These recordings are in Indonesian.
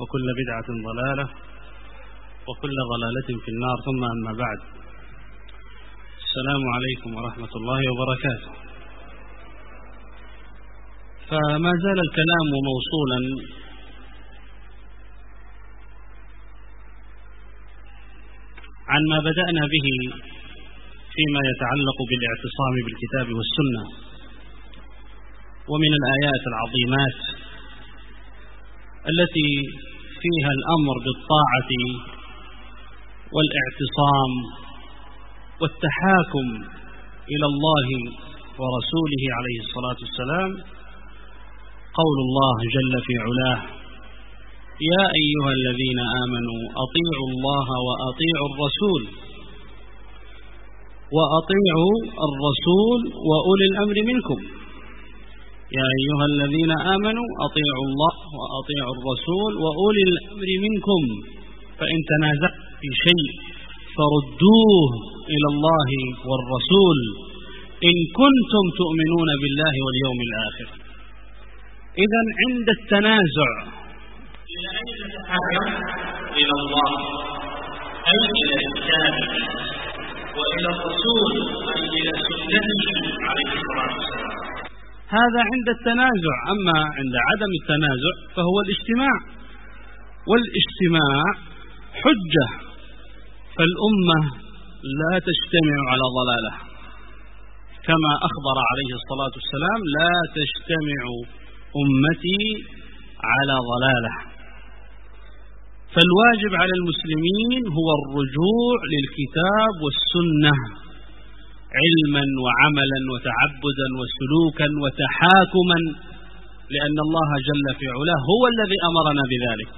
وكل بدعة ضلالة وكل ضلالة في النار. ثم أما بعد السلام عليكم ورحمة الله وبركاته. فما زال الكلام موصولا عن ما بدأنا به فيما يتعلق بالاعتصام بالكتاب والسنة ومن الآيات العظيمات التي فيها الأمر بالطاعة والإعتصام والتحاكم إلى الله ورسوله عليه الصلاة والسلام قول الله جل في علاه يا أيها الذين آمنوا أطيعوا الله وأطيعوا الرسول وأطيعوا الرسول وأولي الأمر منكم. يا أيها الذين آمنوا أطيعوا الله وأطيعوا الرسول وأولي الأمر منكم. فإن تنازعتم في شيء فردوه إلى الله والرسول. إن كنتم تؤمنون بالله واليوم الآخر. إذا عند التنازع. إلى أين؟ إلى الله. أي إلى كتابه وإلى الرسول. أي إلى سنته. عليه الصلاة والسلام. هذا عند التنازع. أما عند عدم التنازع فهو الاجتماع. والاجتماع حجة فالأمة لا تجتمع على ضلالة. كما أخبر عليه الصلاة والسلام لا تجتمع أمتي على ضلالة. فالواجب على المسلمين هو الرجوع للكتاب والسنة. علما وعملا وتعبدا وسلوكا وتحاكما لأن الله جل في علاه هو الذي أمرنا بذلك.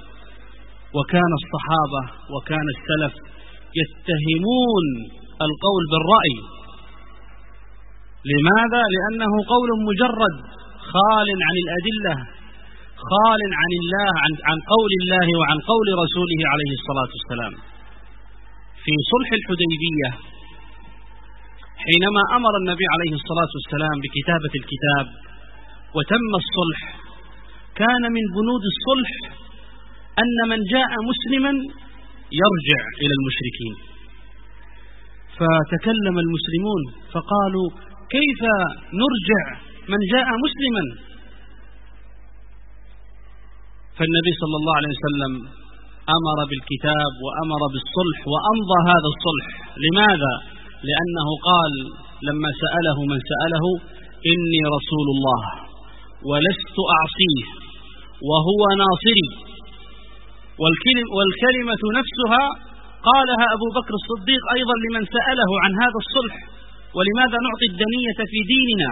وكان الصحابة وكان السلف يتهمون القول بالرأي. لماذا؟ لأنه قول مجرد خال عن الأدلة خال عن الله عن, عن قول الله وعن قول رسوله عليه الصلاة والسلام. في صلح الحديبية حينما أمر النبي عليه الصلاة والسلام بكتابة الكتاب وتم الصلح كان من بنود الصلح أن من جاء مسلما يرجع إلى المشركين. فتكلم المسلمون فقالوا كيف نرجع من جاء مسلما؟ فالنبي صلى الله عليه وسلم أمر بالكتاب وأمر بالصلح وأمضى هذا الصلح. لماذا؟ لأنه قال لما سأله من سأله إني رسول الله ولست أعصيه وهو ناصري. والكلمة نفسها قالها أبو بكر الصديق أيضا لمن سأله عن هذا الصلح ولماذا نعطي الدنية في ديننا؟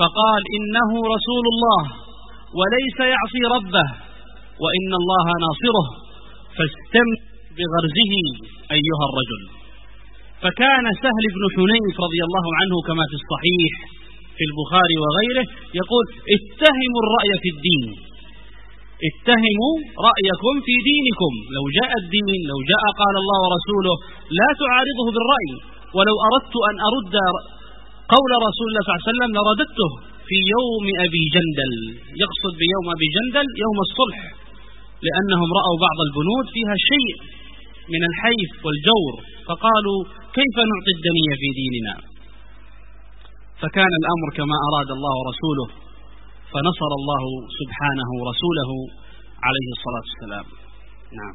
فقال إنه رسول الله وليس يعصي ربه وإن الله ناصره. فاستم بغرزه أيها الرجل. فكان سهل بن حنيف رضي الله عنه كما في الصحيح في البخاري وغيره يقول اتهموا الرأي في الدين. اتهموا رأيكم في دينكم. لو جاء الدين لو جاء قال الله ورسوله لا تعارضه بالرأي. ولو أردت أن أرد قول رسول الله صلى الله عليه وسلم لرددته في يوم أبي جندل. يقصد بيوم أبي جندل يوم الصلح لأنهم رأوا بعض البنود فيها شيء من الحيف والجور فقالوا كيف نعطي الدنيا في ديننا؟ فكان الأمر كما أراد الله ورسوله فنصر الله سبحانه رسوله عليه الصلاة والسلام. نعم.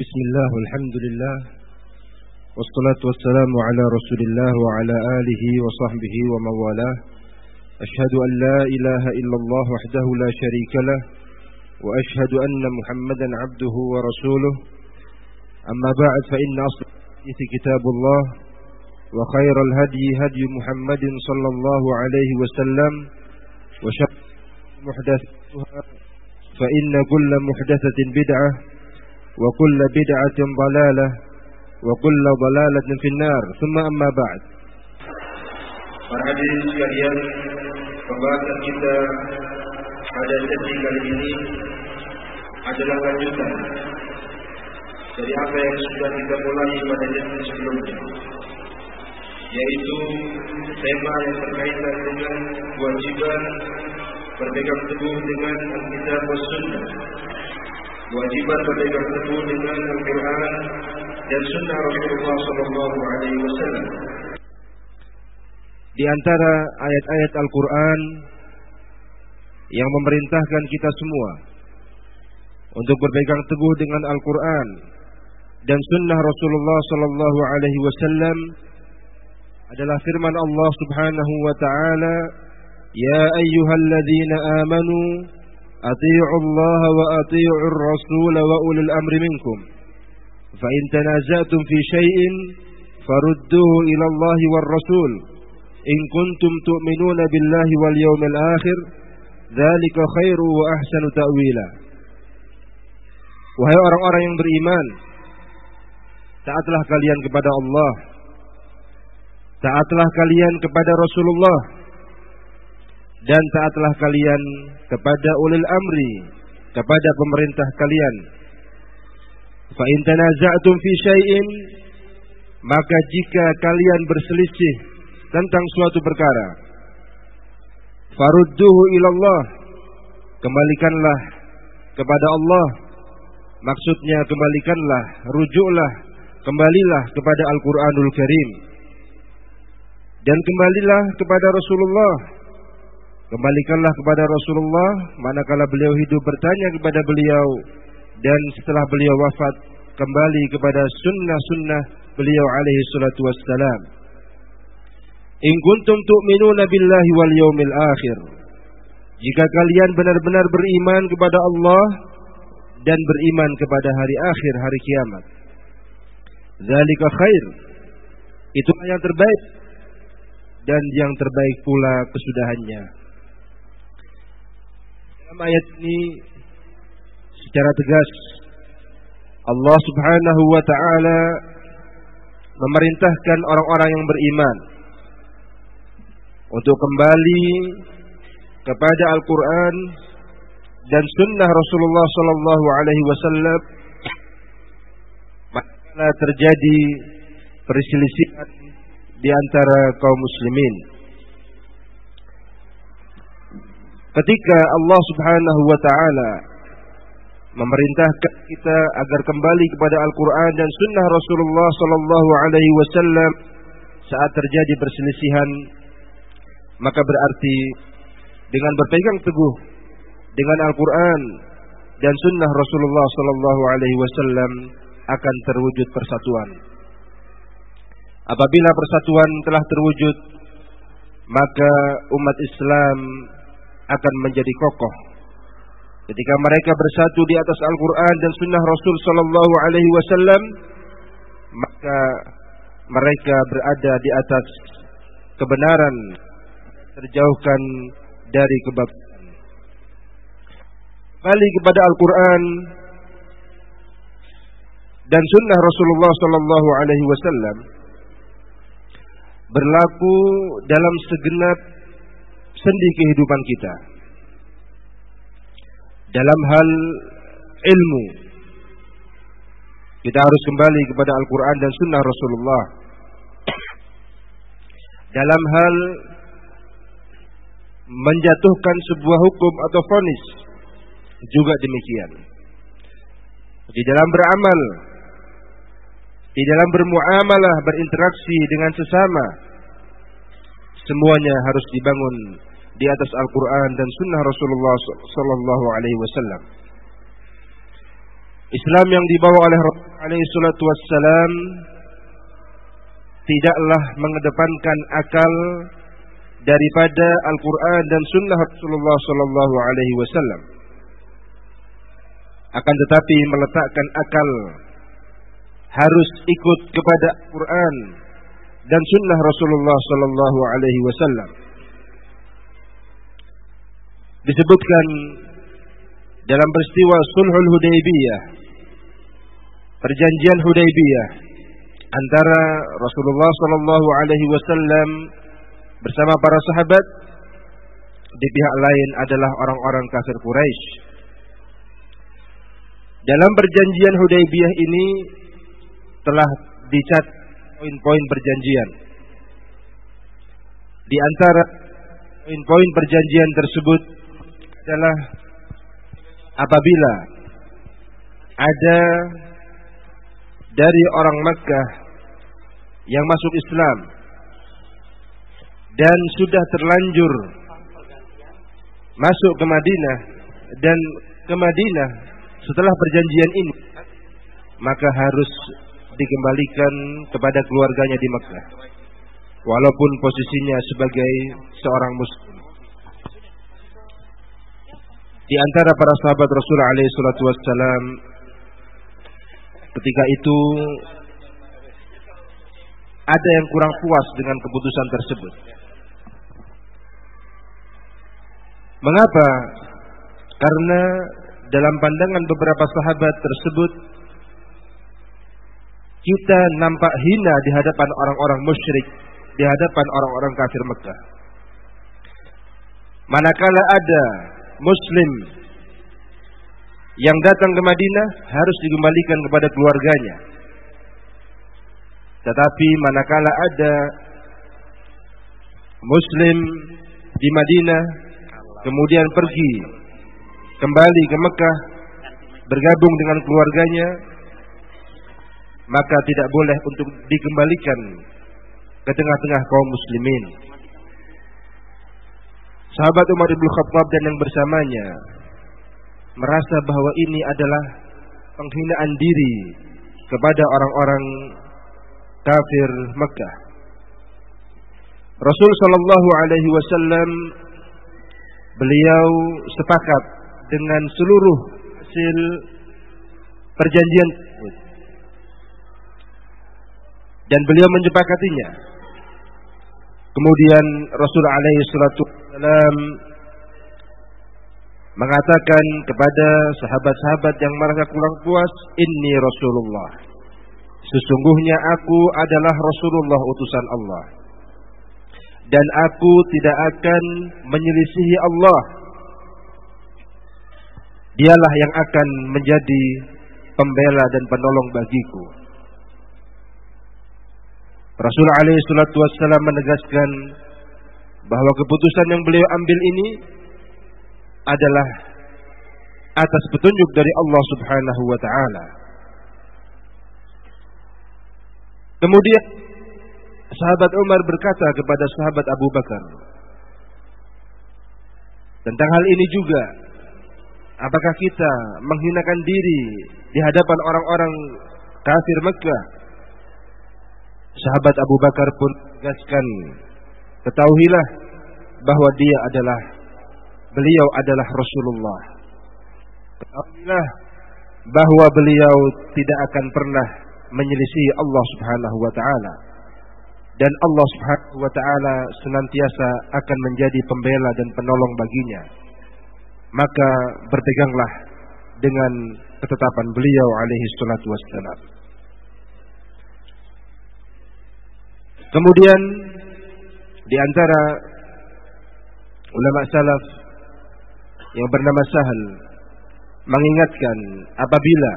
بسم الله والحمد لله والصلاة والسلام على رسول الله وعلى آله وصحبه ومن والاه أشهد أن لا إله إلا الله وحده لا شريك له وأشهد أن محمدا عبده ورسوله. أما بعد فإن أصل الحديث كتاب الله وخير الهدي هدي محمد صلى الله عليه وسلم وشر محدثتها فإن كل محدثة بدعة وكل بدعة ضلالة وكل ضلالة في النار. ثم أما بعد. Para hadirin sekalian, pembahasan kita pada sesi kali ini adalah lanjutan dari apa yang sudah kita mulai pada sesi sebelumnya, yaitu tema yang berkaitan dengan kewajiban berpegang teguh dengan Alkitab dan Sunnah Kewajiban berpegang teguh dengan Al-Quran dan Sunnah Rasulullah Sallallahu Alaihi Wasallam. Di antara ayat-ayat Al-Quran yang memerintahkan kita semua untuk berpegang teguh dengan Al-Quran dan Sunnah Rasulullah Sallallahu Alaihi Wasallam adalah firman Allah Subhanahu Wa Taala, Ya ayyuhalladzina amanu أطيعوا الله وأطيعوا الرسول وأولي الأمر منكم فإن تنازعتم في شيء فردوه إلى الله والرسول إن كنتم تؤمنون بالله واليوم الآخر Dzalika khairu wa ahsanu ta'wila. Wahai orang-orang yang beriman, taatlah kalian kepada Allah. Taatlah kalian kepada Rasulullah dan taatlah kalian kepada ulil amri, kepada pemerintah kalian. Fa in fi syai'in maka jika kalian berselisih tentang suatu perkara, farudduhu ilallah. Kembalikanlah kepada Allah. Maksudnya kembalikanlah rujuklah kembalilah kepada Al-Qur'anul Karim. Dan kembalilah kepada Rasulullah. Kembalikanlah kepada Rasulullah manakala beliau hidup bertanya kepada beliau dan setelah beliau wafat kembali kepada sunnah-sunnah beliau alaihi salatu wassalam. In kuntum tu'minuna billahi wal yaumil akhir. Jika kalian benar-benar beriman kepada Allah dan beriman kepada hari akhir, hari kiamat. Zalika khair. Itu yang terbaik dan yang terbaik pula kesudahannya. Dalam ayat ini secara tegas Allah Subhanahu wa taala memerintahkan orang-orang yang beriman untuk kembali kepada Al-Qur'an dan sunnah Rasulullah sallallahu alaihi wasallam manakala terjadi perselisihan di antara kaum muslimin. Ketika Allah Subhanahu wa taala memerintahkan kita agar kembali kepada Al-Qur'an dan sunnah Rasulullah sallallahu alaihi wasallam saat terjadi perselisihan maka berarti dengan berpegang teguh dengan Al-Qur'an dan sunnah Rasulullah sallallahu alaihi wasallam akan terwujud persatuan. Apabila persatuan telah terwujud, maka umat Islam akan menjadi kokoh. Ketika mereka bersatu di atas Al-Quran dan Sunnah Rasul Sallallahu Alaihi Wasallam, maka mereka berada di atas kebenaran, terjauhkan dari kebablasan. Kembali kepada Al-Quran dan Sunnah Rasulullah Sallallahu Alaihi Wasallam berlaku dalam segenap sendi kehidupan kita. Dalam hal ilmu, kita harus kembali kepada Al-Quran dan Sunnah Rasulullah. Dalam hal menjatuhkan sebuah hukum atau fonis, juga demikian. Di dalam beramal, di dalam bermuamalah, berinteraksi dengan sesama, semuanya harus dibangun di atas Al-Quran dan Sunnah Rasulullah Sallallahu Alaihi Wasallam. Islam yang dibawa oleh Rasulullah Wasallam tidaklah mengedepankan akal daripada Al-Quran dan Sunnah Rasulullah Sallallahu Alaihi Wasallam. Akan tetapi meletakkan akal harus ikut kepada Al-Quran dan Sunnah Rasulullah Sallallahu Alaihi Wasallam disebutkan dalam peristiwa Sulhul Hudaybiyah perjanjian Hudaybiyah antara Rasulullah sallallahu alaihi wasallam bersama para sahabat di pihak lain adalah orang-orang kafir Quraisy. Dalam perjanjian Hudaybiyah ini telah dicat poin-poin perjanjian. Di antara poin-poin perjanjian tersebut adalah apabila ada dari orang Makkah yang masuk Islam dan sudah terlanjur masuk ke Madinah. Dan ke Madinah setelah perjanjian ini maka harus dikembalikan kepada keluarganya di Mekah. Walaupun posisinya sebagai seorang muslim. Di antara para sahabat Rasulullah alaihi salatu wassalam ketika itu ada yang kurang puas dengan keputusan tersebut. Mengapa? Karena dalam pandangan beberapa sahabat tersebut kita nampak hina di hadapan orang-orang musyrik, di hadapan orang-orang kafir Mekah. Manakala ada muslim yang datang ke Madinah harus dikembalikan kepada keluarganya. Tetapi manakala ada muslim di Madinah kemudian pergi kembali ke Mekah bergabung dengan keluarganya maka tidak boleh untuk dikembalikan ke tengah-tengah kaum muslimin. Sahabat Umar bin Khattab dan yang bersamanya merasa bahwa ini adalah penghinaan diri kepada orang-orang kafir Mekah. Rasul Shallallahu Alaihi Wasallam beliau sepakat dengan seluruh hasil perjanjian dan beliau menyepakatinya. Kemudian Rasul alaihi salatu mengatakan kepada sahabat-sahabat yang merasa kurang puas, "Inni Rasulullah." Sesungguhnya aku adalah Rasulullah utusan Allah. Dan aku tidak akan menyelisihi Allah. Dialah yang akan menjadi pembela dan penolong bagiku. Rasul alaihi salatu wassalam menegaskan bahwa keputusan yang beliau ambil ini adalah atas petunjuk dari Allah Subhanahu wa taala. Kemudian sahabat Umar berkata kepada sahabat Abu Bakar tentang hal ini juga apakah kita menghinakan diri di hadapan orang-orang kafir Mekah sahabat Abu Bakar pun tegaskan ketahuilah bahwa dia adalah beliau adalah Rasulullah. Ketahuilah bahwa beliau tidak akan pernah menyelisih Allah Subhanahu wa taala. Dan Allah Subhanahu wa taala senantiasa akan menjadi pembela dan penolong baginya. Maka berpeganglah dengan ketetapan beliau alaihi salatu wassalam. Kemudian di antara ulama salaf yang bernama Sahal mengingatkan apabila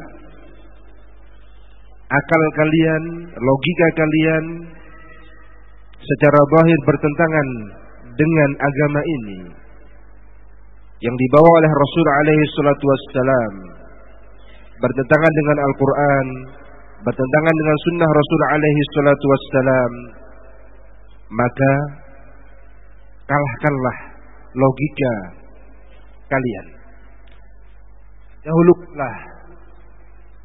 akal kalian, logika kalian secara zahir bertentangan dengan agama ini yang dibawa oleh Rasul alaihi salatu wassalam bertentangan dengan Al-Qur'an, bertentangan dengan sunnah Rasul alaihi salatu wassalam, maka kalahkanlah logika kalian. Dahululah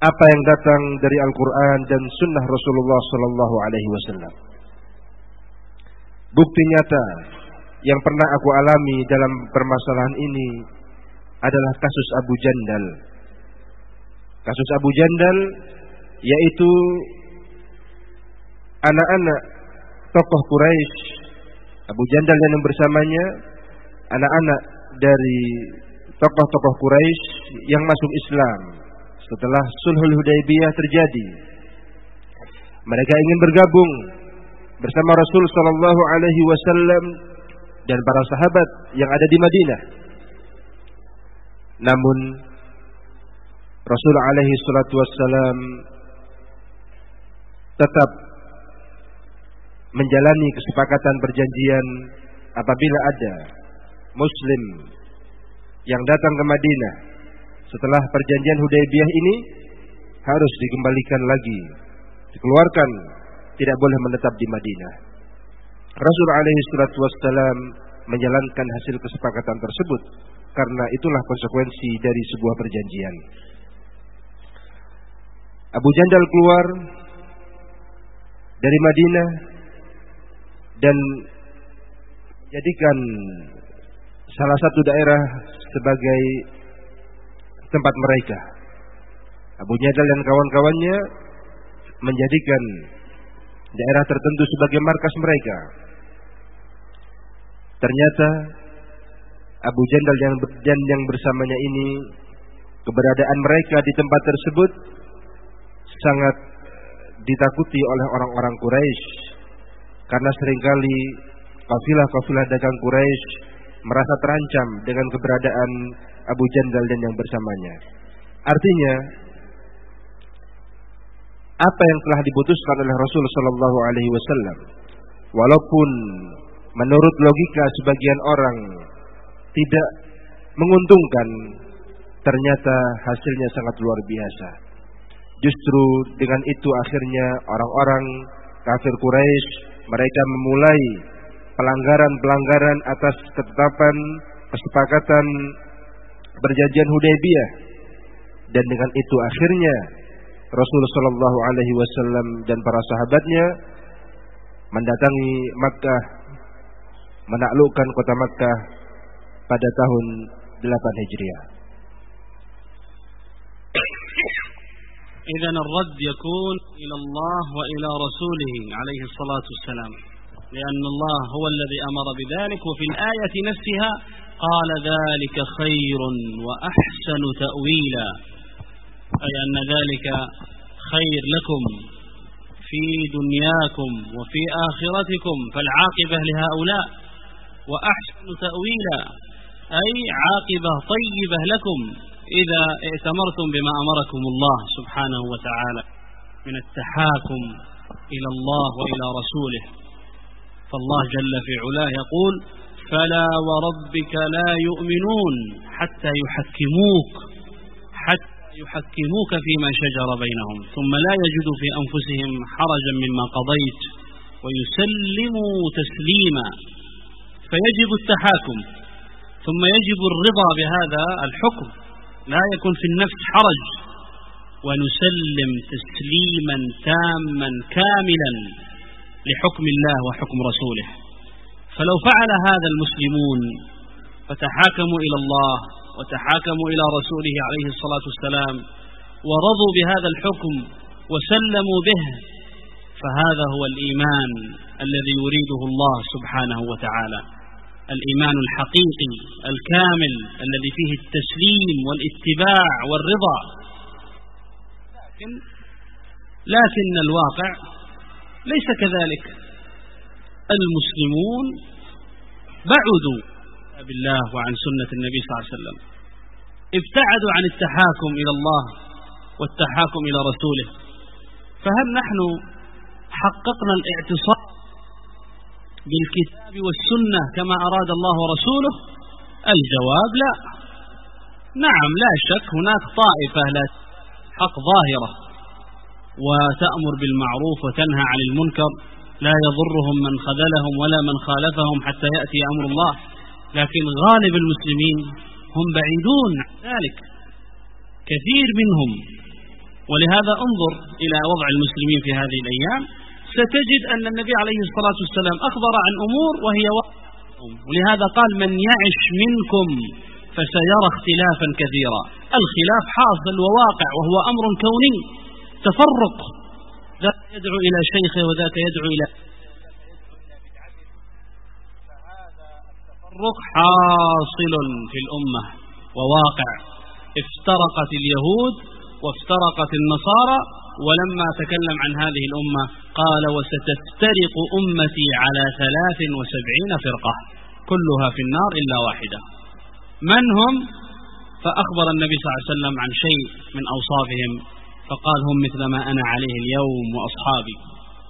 apa yang datang dari Al-Quran dan Sunnah Rasulullah Sallallahu Alaihi Wasallam. Bukti nyata yang pernah aku alami dalam permasalahan ini adalah kasus Abu Jandal. Kasus Abu Jandal yaitu anak-anak tokoh Quraisy, Abu Jandal dan yang bersamanya, anak-anak dari tokoh-tokoh Quraisy yang masuk Islam setelah Sulhul Hudaybiyah terjadi. Mereka ingin bergabung bersama Rasul sallallahu alaihi wasallam dan para sahabat yang ada di Madinah. Namun Rasul alaihi salatu wassalam tetap menjalani kesepakatan perjanjian apabila ada muslim yang datang ke Madinah setelah perjanjian Hudaybiyah ini harus dikembalikan lagi, dikeluarkan, tidak boleh menetap di Madinah. Rasul alaihi salatu wassalam menjalankan hasil kesepakatan tersebut karena itulah konsekuensi dari sebuah perjanjian. Abu Jandal keluar dari Madinah dan jadikan salah satu daerah sebagai tempat mereka. Abu Jandal dan kawan-kawannya menjadikan daerah tertentu sebagai markas mereka. Ternyata Abu Jandal yang dan yang bersamanya ini keberadaan mereka di tempat tersebut sangat ditakuti oleh orang-orang Quraisy karena sering kali kafilah-kafilah dagang Quraisy merasa terancam dengan keberadaan Abu Jandal dan yang bersamanya. Artinya apa yang telah diputuskan oleh Rasul Shallallahu Alaihi Wasallam, walaupun menurut logika sebagian orang tidak menguntungkan, ternyata hasilnya sangat luar biasa. Justru dengan itu akhirnya orang-orang kafir Quraisy mereka memulai pelanggaran-pelanggaran atas ketetapan kesepakatan perjanjian Hudaybiyah dan dengan itu akhirnya Rasulullah Shallallahu Alaihi Wasallam dan para sahabatnya mendatangi Makkah menaklukkan kota Makkah pada tahun 8 Hijriah. إذا الرد يكون إلى الله وإلى رسوله عليه الصلاة والسلام لأن الله هو الذي أمر بذلك وفي الآية نفسها قال ذلك خير وأحسن تأويلا أي أن ذلك خير لكم في دنياكم وفي آخرتكم فالعاقبة لهؤلاء وأحسن تأويلا أي عاقبة طيبة لكم إذا ائتمرتم بما أمركم الله سبحانه وتعالى من التحاكم إلى الله وإلى رسوله. فالله جل في علاه يقول فلا وربك لا يؤمنون حتى يحكموك حتى يحكموك فيما شجر بينهم ثم لا يجدوا في أنفسهم حرجا مما قضيت ويسلموا تسليما. فيجب التحاكم ثم يجب الرضا بهذا الحكم. لا يكون في النفس حرج. ونسلم تسليما تاما كاملا لحكم الله وحكم رسوله. فلو فعل هذا المسلمون فتحاكموا إلى الله وتحاكموا إلى رسوله عليه الصلاة والسلام ورضوا بهذا الحكم وسلموا به فهذا هو الإيمان الذي يريده الله سبحانه وتعالى. الإيمان الحقيقي الكامل الذي فيه التسليم والاتباع والرضا. لكن لكن الواقع ليس كذلك. المسلمون بعدوا بالله وعن سنة النبي صلى الله عليه وسلم. ابتعدوا عن التحاكم إلى الله والتحاكم إلى رسوله. فهل نحن حققنا الاعتصام بالكتاب والسنة كما أراد الله ورسوله؟ الجواب لا. نعم لا شك هناك طائفة لا حق ظاهرة وتأمر بالمعروف وتنهى عن المنكر. لا يضرهم من خذلهم ولا من خالفهم حتى يأتي أمر الله. لكن غالب المسلمين هم بعيدون عن ذلك. كثير منهم. ولهذا انظر إلى وضع المسلمين في هذه الأيام. ستجد أن النبي عليه الصلاة والسلام أخبر عن أمور وهي ولهذا قال من يعش منكم فسيرى اختلافا كثيرا. الخلاف حاصل وواقع وهو أمر كوني. تفرق. ذاك يدعو إلى شيخه وذاك يدعو إلى التفرق حاصل في الأمة وواقع. افترقت اليهود وافترقت النصارى ولما تكلم عن هذه الأمة قال وستفترق أمتي على ثلاث وسبعين فرقة كلها في النار إلا واحدة. من هم؟ فأخبر النبي صلى الله عليه وسلم عن شيء من أوصافهم فقال هم مثل ما أنا عليه اليوم وأصحابي.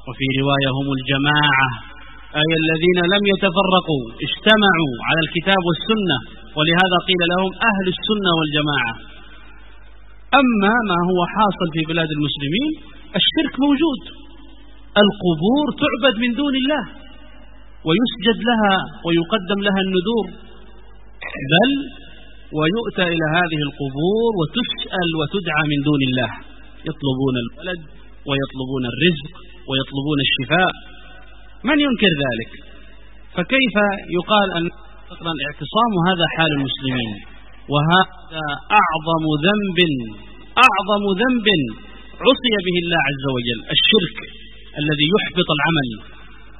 وفي رواية هم الجماعة. أي الذين لم يتفرقوا اجتمعوا على الكتاب والسنة ولهذا قيل لهم أهل السنة والجماعة. أما ما هو حاصل في بلاد المسلمين الشرك موجود. القبور تعبد من دون الله ويسجد لها ويقدم لها النذور. بل ويؤتى إلى هذه القبور وتسأل وتدعى من دون الله. يطلبون الولد ويطلبون الرزق ويطلبون الشفاء. من ينكر ذلك؟ فكيف يقال أن الاعتصام هذا حال المسلمين؟ وهذا أعظم ذنب أعظم ذنب عصي به الله عز وجل الشرك الذي يحبط العمل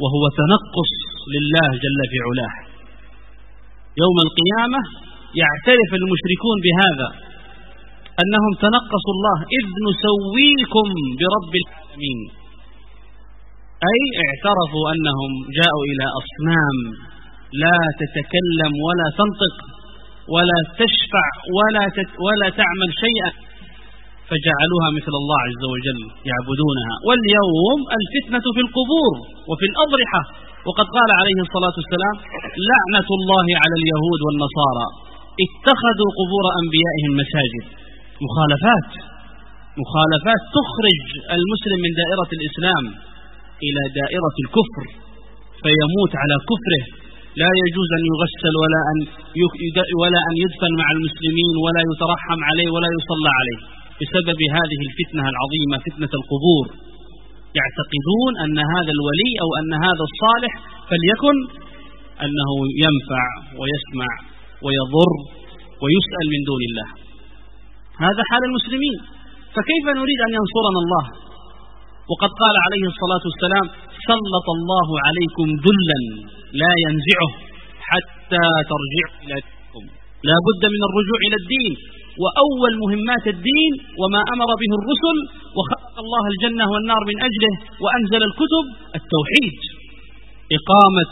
وهو تنقص لله جل في علاه. يوم القيامة يعترف المشركون بهذا أنهم تنقصوا الله إذ نسويكم برب العالمين. أي اعترفوا أنهم جاءوا إلى أصنام لا تتكلم ولا تنطق ولا تشفع ولا, ولا تعمل شيئا فجعلوها مثل الله عز وجل يعبدونها. واليوم الفتنة في القبور وفي الأضرحة. وقد قال عليه الصلاة والسلام لعنة الله على اليهود والنصارى. اتخذوا قبور أنبيائهم مساجد. مخالفات. مخالفات تخرج المسلم من دائرة الإسلام. إلى دائرة الكفر فيموت على كفره. لا يجوز أن يغسل ولا أن ولا أن يدفن مع المسلمين ولا يترحم عليه ولا يصلى عليه. بسبب هذه الفتنة العظيمة فتنة القبور. يعتقدون أن هذا الولي أو أن هذا الصالح فليكن أنه ينفع ويسمع ويضر ويسأل من دون الله. هذا حال المسلمين. فكيف نريد أن ينصرنا الله؟ وقد قال عليه الصلاة والسلام سلط الله عليكم ذلا لا ينزعه حتى ترجعوا إلى دينكم لا بد من الرجوع إلى الدين. وأول مهمات الدين وما أمر به الرسل وخلق الله الجنة والنار من أجله وأنزل الكتب التوحيد. إقامة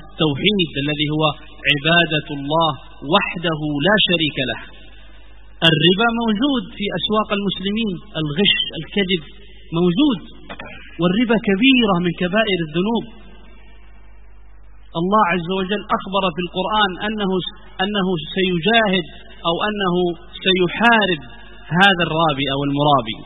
التوحيد الذي هو عبادة الله وحده لا شريك له. الربا موجود في أسواق المسلمين الغش الكذب. موجود. والربا كبيرة من كبائر الذنوب. الله عز وجل أخبر في القرآن أنه, أنه سيجاهد أو أنه سيحارب هذا الرابي أو المرابي.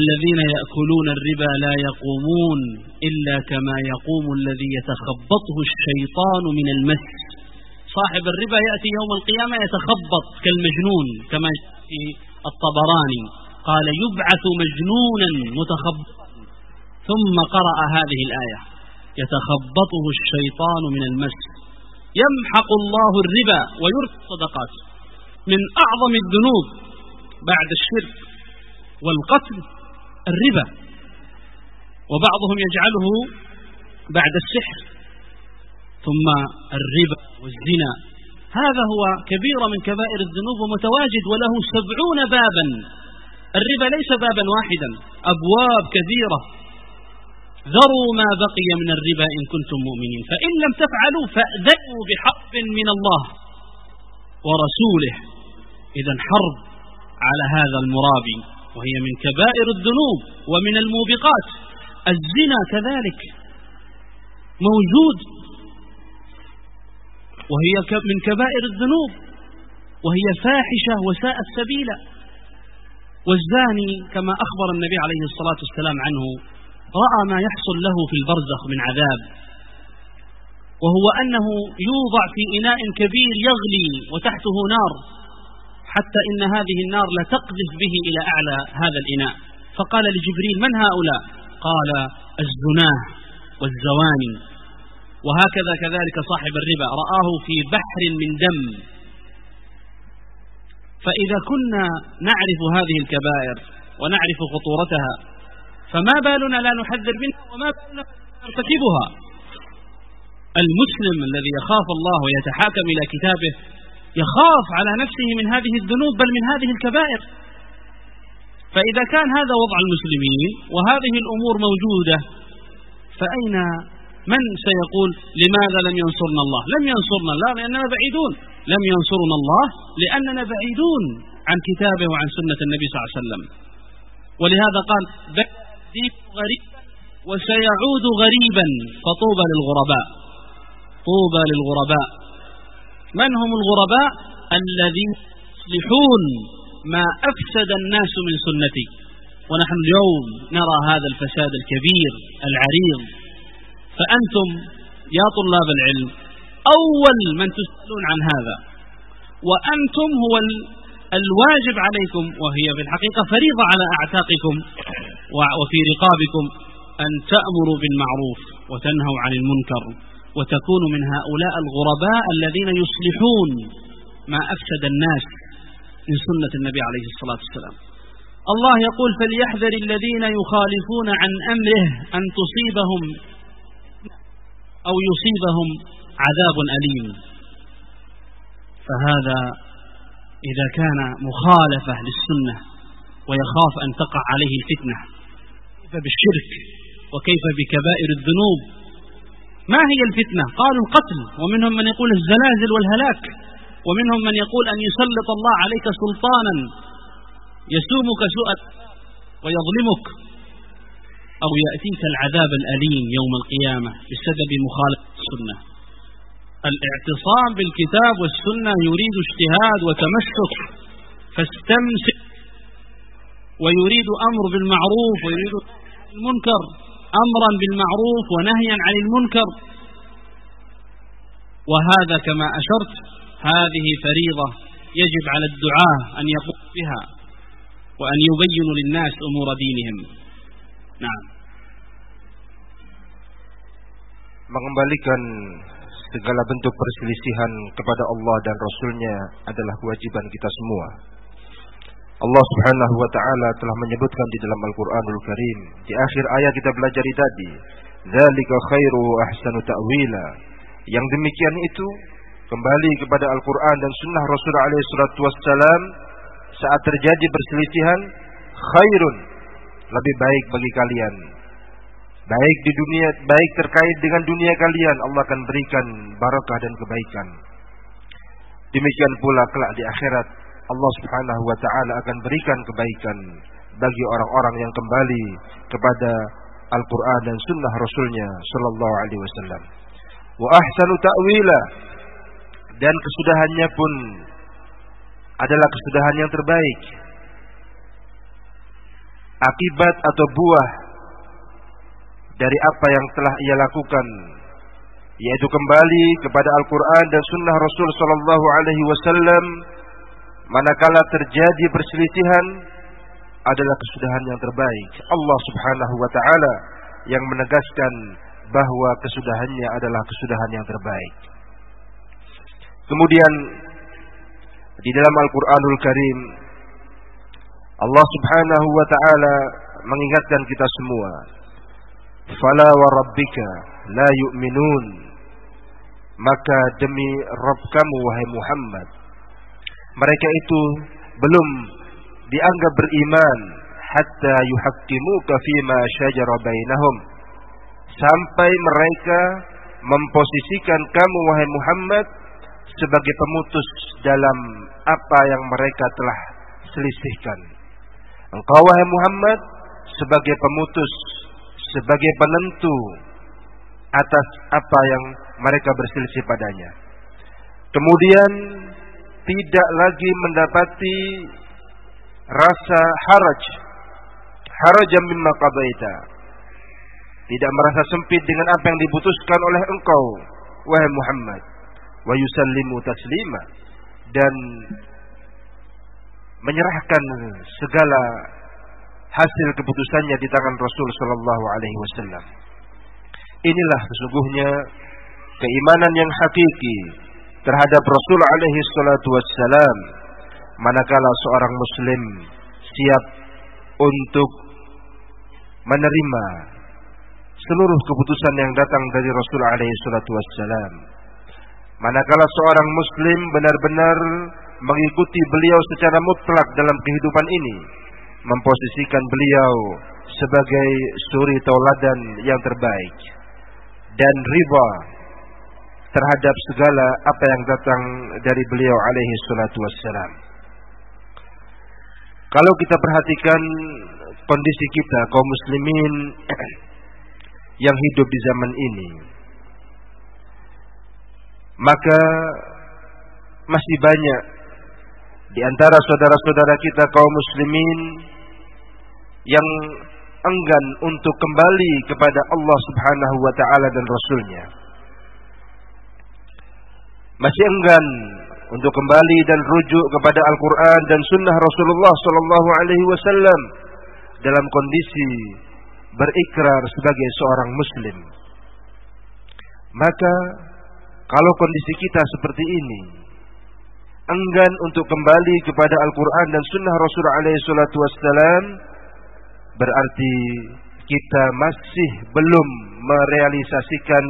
الذين يأكلون الربا لا يقومون إلا كما يقوم الذي يتخبطه الشيطان من المس. صاحب الربا يأتي يوم القيامة يتخبط كالمجنون كما في الطبراني. قال يبعث مجنونا متخبطا ثم قرأ هذه الآية. يتخبطه الشيطان من المس. يمحق الله الربا ويرث الصدقات. من أعظم الذنوب بعد الشرك والقتل الربا. وبعضهم يجعله بعد السحر. ثم الربا والزنا. هذا هو كبيرة من كبائر الذنوب ومتواجد وله سبعون بابا. الربا ليس بابا واحدا أبواب كثيرة. ذروا ما بقي من الربا إن كنتم مؤمنين. فإن لم تفعلوا فأذنوا بحرب من الله ورسوله. إذا حرب على هذا المرابي وهي من كبائر الذنوب ومن الموبقات. الزنا كذلك موجود وهي من كبائر الذنوب وهي فاحشة وساءت سبيلا. والزاني كما أخبر النبي عليه الصلاة والسلام عنه رأى ما يحصل له في البرزخ من عذاب وهو أنه يوضع في إناء كبير يغلي وتحته نار حتى إن هذه النار لتقذف به إلى أعلى هذا الإناء. فقال لجبريل من هؤلاء؟ قال الزناه والزواني. وهكذا كذلك صاحب الربا رآه في بحر من دم. فإذا كنا نعرف هذه الكبائر ونعرف خطورتها فما بالنا لا نحذر منها وما بالنا نرتكبها. المسلم الذي يخاف الله ويتحاكم إلى كتابه يخاف على نفسه من هذه الذنوب بل من هذه الكبائر. فإذا كان هذا وضع المسلمين وهذه الأمور موجودة فأين من سيقول لماذا لم ينصرنا الله؟ لم ينصرنا الله لأننا بعيدون. لم ينصرنا الله لأننا بعيدون عن كتابه وعن سنة النبي صلى الله عليه وسلم. ولهذا قال غريب وسيعود غريبا فطوبى للغرباء. طوبى للغرباء. من هم الغرباء؟ الذين يصلحون ما أفسد الناس من سنتي. ونحن اليوم نرى هذا الفساد الكبير العريض. فأنتم يا طلاب العلم أول من تسألون عن هذا. وأنتم هو الواجب عليكم وهي في الحقيقة فريضة على أعتاقكم وفي رقابكم أن تأمروا بالمعروف وتنهوا عن المنكر وتكونوا من هؤلاء الغرباء الذين يصلحون ما أفسد الناس من سنة النبي عليه الصلاة والسلام. الله يقول فليحذر الذين يخالفون عن أمره أن تصيبهم أو يصيبهم عذاب أليم. فهذا إذا كان مخالفة للسنة ويخاف أن تقع عليه الفتنة كيف بالشرك وكيف بكبائر الذنوب؟ ما هي الفتنة؟ قالوا القتل ومنهم من يقول الزلازل والهلاك ومنهم من يقول أن يسلط الله عليك سلطانا يسومك سوء ويظلمك أو يأتيك العذاب الأليم يوم القيامة بسبب مخالفة السنة. الاعتصام بالكتاب والسنة يريد اجتهاد وتمسك فاستمسك ويريد أمر بالمعروف ويريد المنكر أمرا بالمعروف ونهيا عن المنكر. وهذا كما أشرت هذه فريضة يجب على الدعاة أن يقوم بها وأن يبينوا للناس أمور دينهم. نعم. Mengembalikan segala bentuk perselisihan kepada Allah dan Rasulnya adalah kewajiban kita semua. Allah Subhanahu wa taala telah menyebutkan di dalam Al-Qur'anul Karim di akhir ayat kita belajar tadi, "Dzalika khairu ahsanu ta'wila." Yang demikian itu kembali kepada Al-Qur'an dan sunnah Rasul alaihi salatu wassalam saat terjadi perselisihan khairun lebih baik bagi kalian baik di dunia baik terkait dengan dunia kalian Allah akan berikan barakah dan kebaikan. Demikian pula kelak di akhirat Allah Subhanahu wa taala akan berikan kebaikan bagi orang-orang yang kembali kepada Al-Qur'an dan sunnah Rasulnya sallallahu alaihi wasallam. Wa ahsanu ta'wila. Dan kesudahannya pun adalah kesudahan yang terbaik. Akibat atau buah dari apa yang telah ia lakukan yaitu kembali kepada Al-Qur'an dan sunnah Rasul sallallahu alaihi wasallam manakala terjadi perselisihan adalah kesudahan yang terbaik. Allah Subhanahu wa taala yang menegaskan bahwa kesudahannya adalah kesudahan yang terbaik. Kemudian di dalam Al-Qur'anul Karim Allah Subhanahu wa taala mengingatkan kita semua fala wa rabbika la yu'minun. Maka demi Rabb kamu wahai Muhammad mereka itu belum dianggap beriman hatta yuhaqqimuka fima syajara bainahum. Sampai mereka memposisikan kamu wahai Muhammad sebagai pemutus dalam apa yang mereka telah selisihkan. Engkau wahai Muhammad sebagai pemutus sebagai penentu atas apa yang mereka berselisih padanya. Kemudian tidak lagi mendapati rasa haraj, haraj mimma qadaita. Tidak merasa sempit dengan apa yang diputuskan oleh engkau, wahai Muhammad. Wa yusallimu taslima dan menyerahkan segala hasil keputusannya di tangan Rasul sallallahu alaihi wasallam. Inilah sesungguhnya keimanan yang hakiki terhadap Rasul alaihi salatu wassalam manakala seorang muslim siap untuk menerima seluruh keputusan yang datang dari Rasul alaihi salatu wassalam. Manakala seorang muslim benar-benar mengikuti beliau secara mutlak dalam kehidupan ini, memposisikan beliau sebagai suri tauladan yang terbaik dan riba terhadap segala apa yang datang dari beliau alaihi salatu wassalam. Kalau kita perhatikan kondisi kita kaum muslimin yang hidup di zaman ini, maka masih banyak di antara saudara-saudara kita kaum muslimin yang enggan untuk kembali kepada Allah Subhanahu wa taala dan rasulnya. Masih enggan untuk kembali dan rujuk kepada Al-Qur'an dan sunnah Rasulullah sallallahu alaihi wasallam dalam kondisi berikrar sebagai seorang muslim. Maka kalau kondisi kita seperti ini, enggan untuk kembali kepada Al-Quran dan Sunnah Rasulullah alaihi salatu wassalam, berarti kita masih belum merealisasikan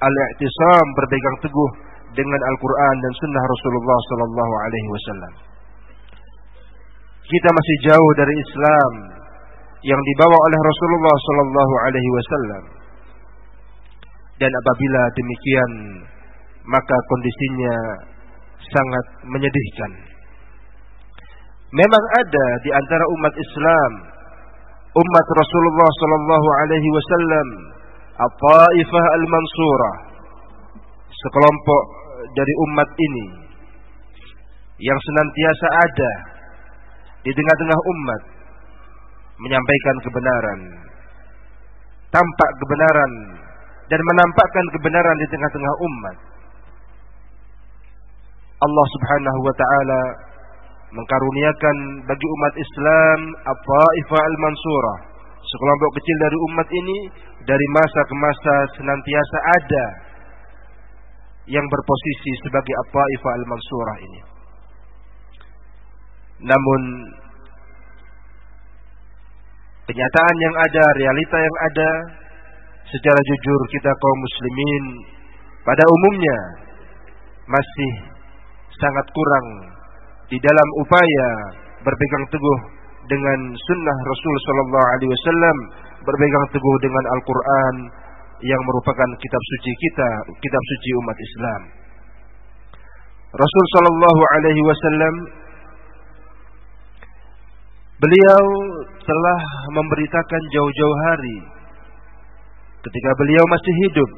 al-i'tisam berpegang teguh dengan Al-Quran dan Sunnah Rasulullah Sallallahu Alaihi Wasallam. Kita masih jauh dari Islam yang dibawa oleh Rasulullah Sallallahu Alaihi Wasallam. Dan apabila demikian, maka kondisinya sangat menyedihkan. Memang ada di antara umat Islam, umat Rasulullah sallallahu alaihi wasallam, At-Taifah Al-Mansurah, sekelompok dari umat ini yang senantiasa ada di tengah-tengah umat menyampaikan kebenaran, tampak kebenaran dan menampakkan kebenaran di tengah-tengah umat. Allah Subhanahu wa taala mengkaruniakan bagi umat Islam At-Taifah Al-Mansurah, sekelompok kecil dari umat ini dari masa ke masa senantiasa ada yang berposisi sebagai At-Taifah Al-Mansurah ini. Namun kenyataan yang ada, realita yang ada secara jujur kita kaum muslimin pada umumnya masih sangat kurang di dalam upaya berpegang teguh dengan sunnah Rasul Sallallahu Alaihi Wasallam, berpegang teguh dengan Al-Quran yang merupakan kitab suci kita, kitab suci umat Islam. Rasul Sallallahu Alaihi Wasallam beliau telah memberitakan jauh-jauh hari ketika beliau masih hidup.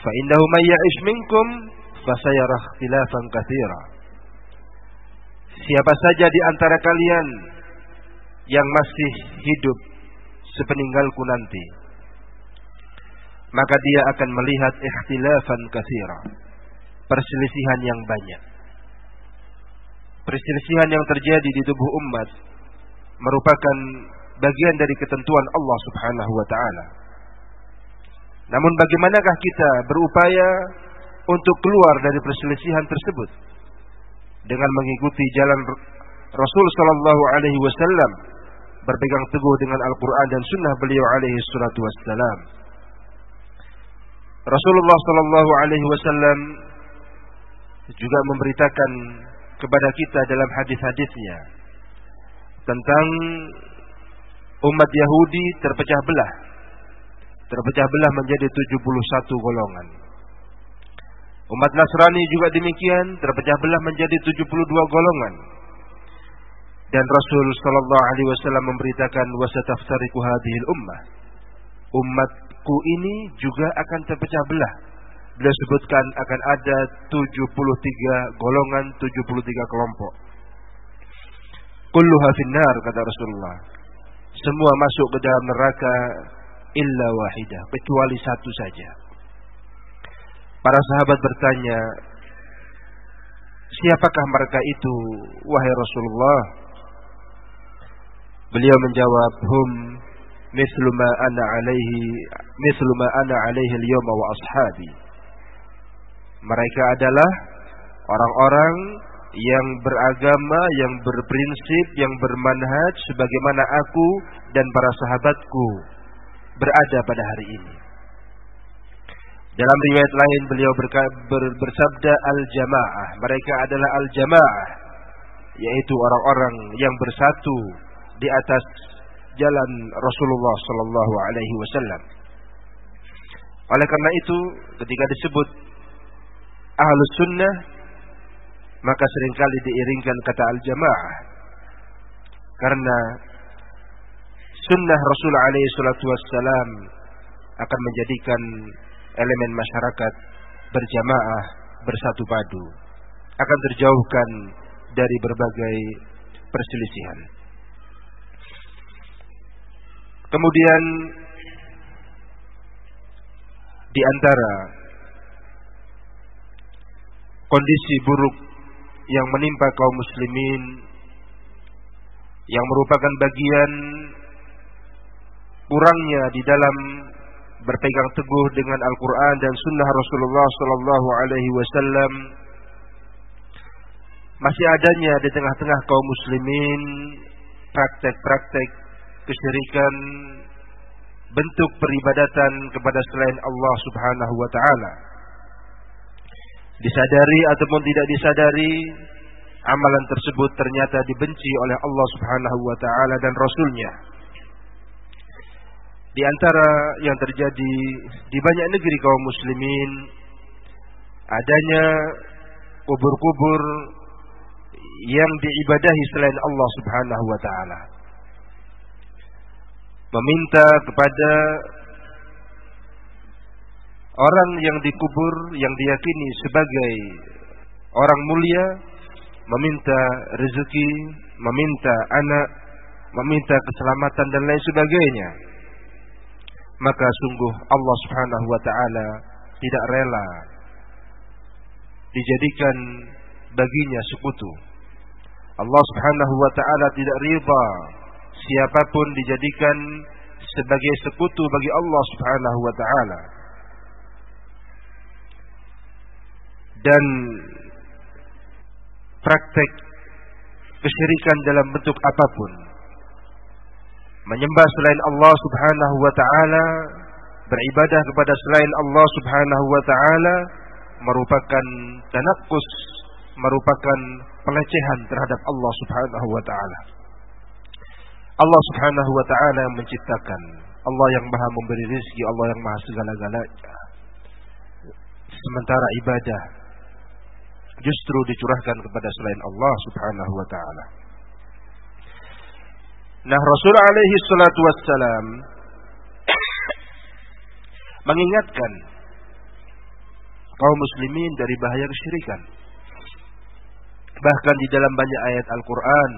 Fa innahu may ya'ish minkum fasayara ikhtilafan katsira. Siapa saja di antara kalian yang masih hidup sepeninggalku nanti, maka dia akan melihat ikhtilafan katsira, perselisihan yang banyak. Perselisihan yang terjadi di tubuh umat merupakan bagian dari ketentuan Allah Subhanahu wa taala. Namun bagaimanakah kita berupaya untuk keluar dari perselisihan tersebut dengan mengikuti jalan Rasul sallallahu alaihi wasallam berpegang teguh dengan Al-Qur'an dan sunnah beliau alaihi salatu wassalam. Rasulullah sallallahu alaihi wasallam juga memberitakan kepada kita dalam hadis-hadisnya tentang umat Yahudi terpecah belah terpecah belah menjadi 71 golongan. Umat Nasrani juga demikian terpecah belah menjadi 72 golongan. Dan Rasul sallallahu alaihi wasallam memberitakan wasataftariqu hadhil ummah. Umatku ini juga akan terpecah belah. Beliau sebutkan akan ada 73 golongan, 73 kelompok. Kulluha finnar kata Rasulullah. Semua masuk ke dalam neraka illa wahidah, kecuali satu saja. Para sahabat bertanya, siapakah mereka itu, wahai Rasulullah? Beliau menjawab, hum mislu ma ana alaihi mislu ma ana alaihi al wa ashabi. Mereka adalah orang-orang yang beragama, yang berprinsip, yang bermanhaj sebagaimana aku dan para sahabatku berada pada hari ini. Dalam riwayat lain beliau ber, bersabda al-jamaah. Mereka adalah al-jamaah. Yaitu orang-orang yang bersatu di atas jalan Rasulullah sallallahu alaihi wasallam. Oleh karena itu, ketika disebut ahlus sunnah, maka sering kali diiringkan kata al-jamaah. Karena sunnah Rasul alaihi wassalam akan menjadikan elemen masyarakat berjamaah bersatu padu akan terjauhkan dari berbagai perselisihan. Kemudian di antara kondisi buruk yang menimpa kaum muslimin yang merupakan bagian kurangnya di dalam berpegang teguh dengan Al-Quran dan Sunnah Rasulullah Sallallahu Alaihi Wasallam masih adanya di tengah-tengah kaum muslimin praktek-praktek kesyirikan bentuk peribadatan kepada selain Allah Subhanahu wa taala. Disadari ataupun tidak disadari, amalan tersebut ternyata dibenci oleh Allah Subhanahu wa taala dan rasulnya. Di antara yang terjadi di banyak negeri kaum muslimin adanya kubur-kubur yang diibadahi selain Allah Subhanahu wa taala. Meminta kepada orang yang dikubur yang diyakini sebagai orang mulia meminta rezeki, meminta anak, meminta keselamatan dan lain sebagainya. Maka sungguh Allah Subhanahu wa taala tidak rela dijadikan baginya sekutu. Allah Subhanahu wa taala tidak riba siapa pun dijadikan sebagai sekutu bagi Allah Subhanahu wa taala. Dan praktek kesyirikan dalam bentuk apa pun menyembah selain Allah Subhanahu wa taala beribadah kepada selain Allah Subhanahu wa taala merupakan tanakus merupakan pelecehan terhadap Allah Subhanahu wa taala. Allah Subhanahu wa taala yang menciptakan, Allah yang Maha memberi rezeki, Allah yang Maha segala-galanya. Sementara ibadah justru dicurahkan kepada selain Allah Subhanahu wa taala. Nah, Rasul alaihi salatu wassalam mengingatkan kaum muslimin dari bahaya kesyirikan. Bahkan di dalam banyak ayat Al-Qur'an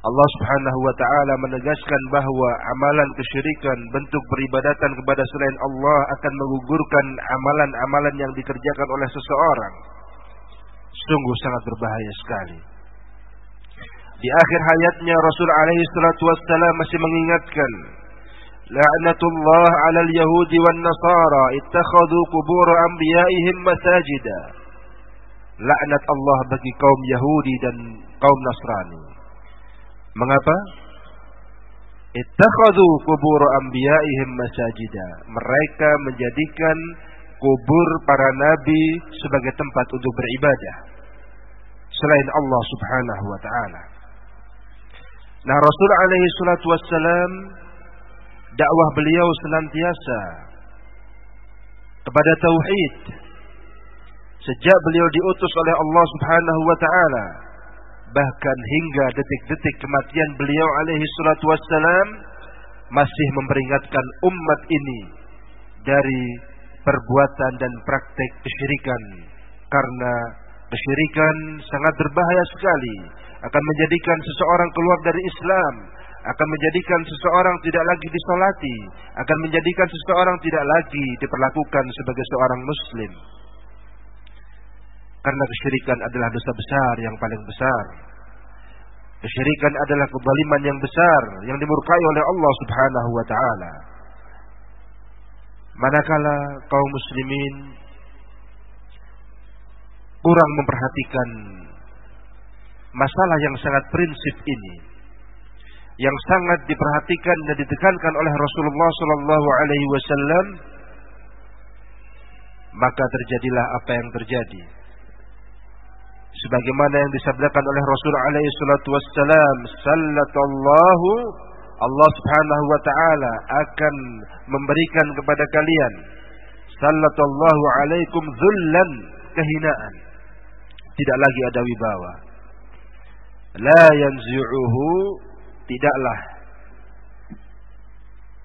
Allah Subhanahu wa taala menegaskan bahwa amalan kesyirikan, bentuk peribadatan kepada selain Allah akan menggugurkan amalan-amalan yang dikerjakan oleh seseorang. Sungguh sangat berbahaya sekali. Di akhir hayatnya Rasul alaihi salatu wassalam masih mengingatkan, La'natullah 'alal yahudi wan nasara ittakhadhu qubur anbiya'ihim masajida. Laknat Allah bagi kaum Yahudi dan kaum Nasrani. Mengapa? Ittakhadhu qubur anbiya'ihim masajida. Mereka menjadikan kubur para nabi sebagai tempat untuk beribadah selain Allah Subhanahu wa taala. Nah, Rasul alaihi salatu wassalam dakwah beliau senantiasa kepada tauhid. Sejak beliau diutus oleh Allah Subhanahu wa taala bahkan hingga detik-detik kematian beliau alaihi salatu wassalam masih memperingatkan umat ini dari perbuatan dan praktek kesyirikan karena kesyirikan sangat berbahaya sekali. Akan menjadikan seseorang keluar dari Islam. Akan menjadikan seseorang tidak lagi disolati. Akan menjadikan seseorang tidak lagi diperlakukan sebagai seorang muslim. Karena kesyirikan adalah dosa besar yang paling besar. Kesyirikan adalah kezaliman yang besar yang dimurkai oleh Allah Subhanahu wa taala. Manakala kaum muslimin kurang memperhatikan masalah yang sangat prinsip ini yang sangat diperhatikan dan ditekankan oleh Rasulullah sallallahu alaihi wasallam maka terjadilah apa yang terjadi. Sebagaimana yang disabdakan oleh Rasul alaihi salatu wassalam sallallahu Allah Subhanahu wa taala akan memberikan kepada kalian sallallahu alaikum kehinaan tidak lagi ada wibawa la yanzi'uhu tidaklah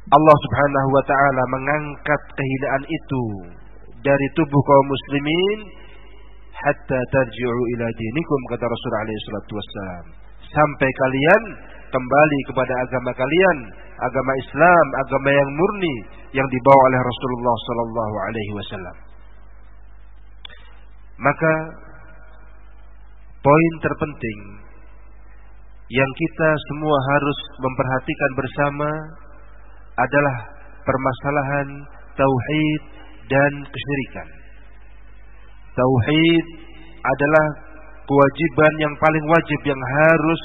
Allah Subhanahu wa taala mengangkat kehinaan itu dari tubuh kaum muslimin hatta tarji'u ila dinikum kata Rasul alaihi salatu wassalam. Sampai kalian kembali kepada agama kalian, agama Islam, agama yang murni yang dibawa oleh Rasulullah sallallahu alaihi wasallam. Maka poin terpenting yang kita semua harus memperhatikan bersama adalah permasalahan tauhid dan kesyirikan. Tauhid adalah kewajiban yang paling wajib yang harus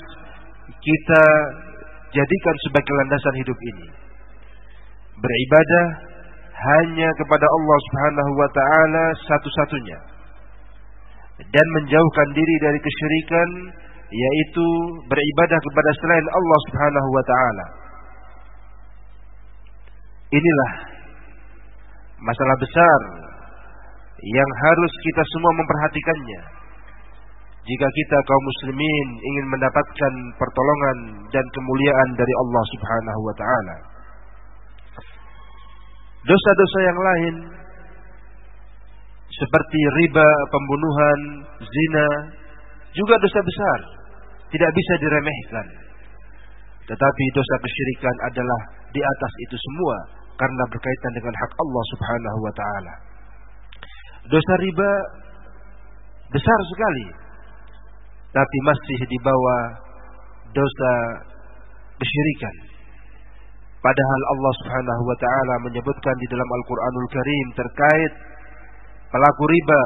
kita jadikan sebagai landasan hidup ini. Beribadah hanya kepada Allah Subhanahu wa taala satu-satunya. Dan menjauhkan diri dari kesyirikan yaitu beribadah kepada selain Allah Subhanahu wa taala. Inilah masalah besar yang harus kita semua memperhatikannya. Jika kita kaum muslimin ingin mendapatkan pertolongan dan kemuliaan dari Allah Subhanahu wa taala. Dosa-dosa yang lain seperti riba, pembunuhan, zina juga dosa besar, tidak bisa diremehkan. Tetapi dosa kesyirikan adalah di atas itu semua karena berkaitan dengan hak Allah Subhanahu wa taala. Dosa riba besar sekali. Tapi masih di bawah dosa kesyirikan. Padahal Allah Subhanahu wa taala menyebutkan di dalam Al-Qur'anul Karim terkait pelaku riba,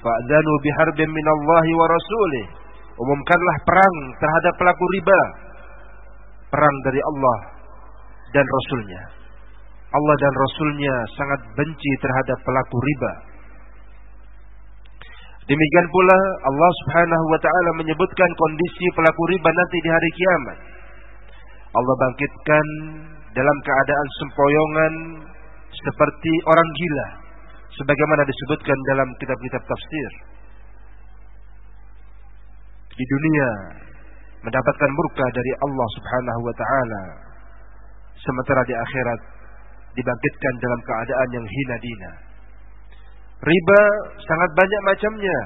fa'danu biharbin minallahi wa rasulih. Umumkanlah perang terhadap pelaku riba. Perang dari Allah dan Rasulnya. Allah dan Rasulnya sangat benci terhadap pelaku riba. Demikian pula Allah Subhanahu wa taala menyebutkan kondisi pelaku riba nanti di hari kiamat. Allah bangkitkan dalam keadaan sempoyongan seperti orang gila sebagaimana disebutkan dalam kitab-kitab tafsir. Di dunia mendapatkan murka dari Allah Subhanahu wa taala sementara di akhirat dibangkitkan dalam keadaan yang hina dina. Riba sangat banyak macamnya.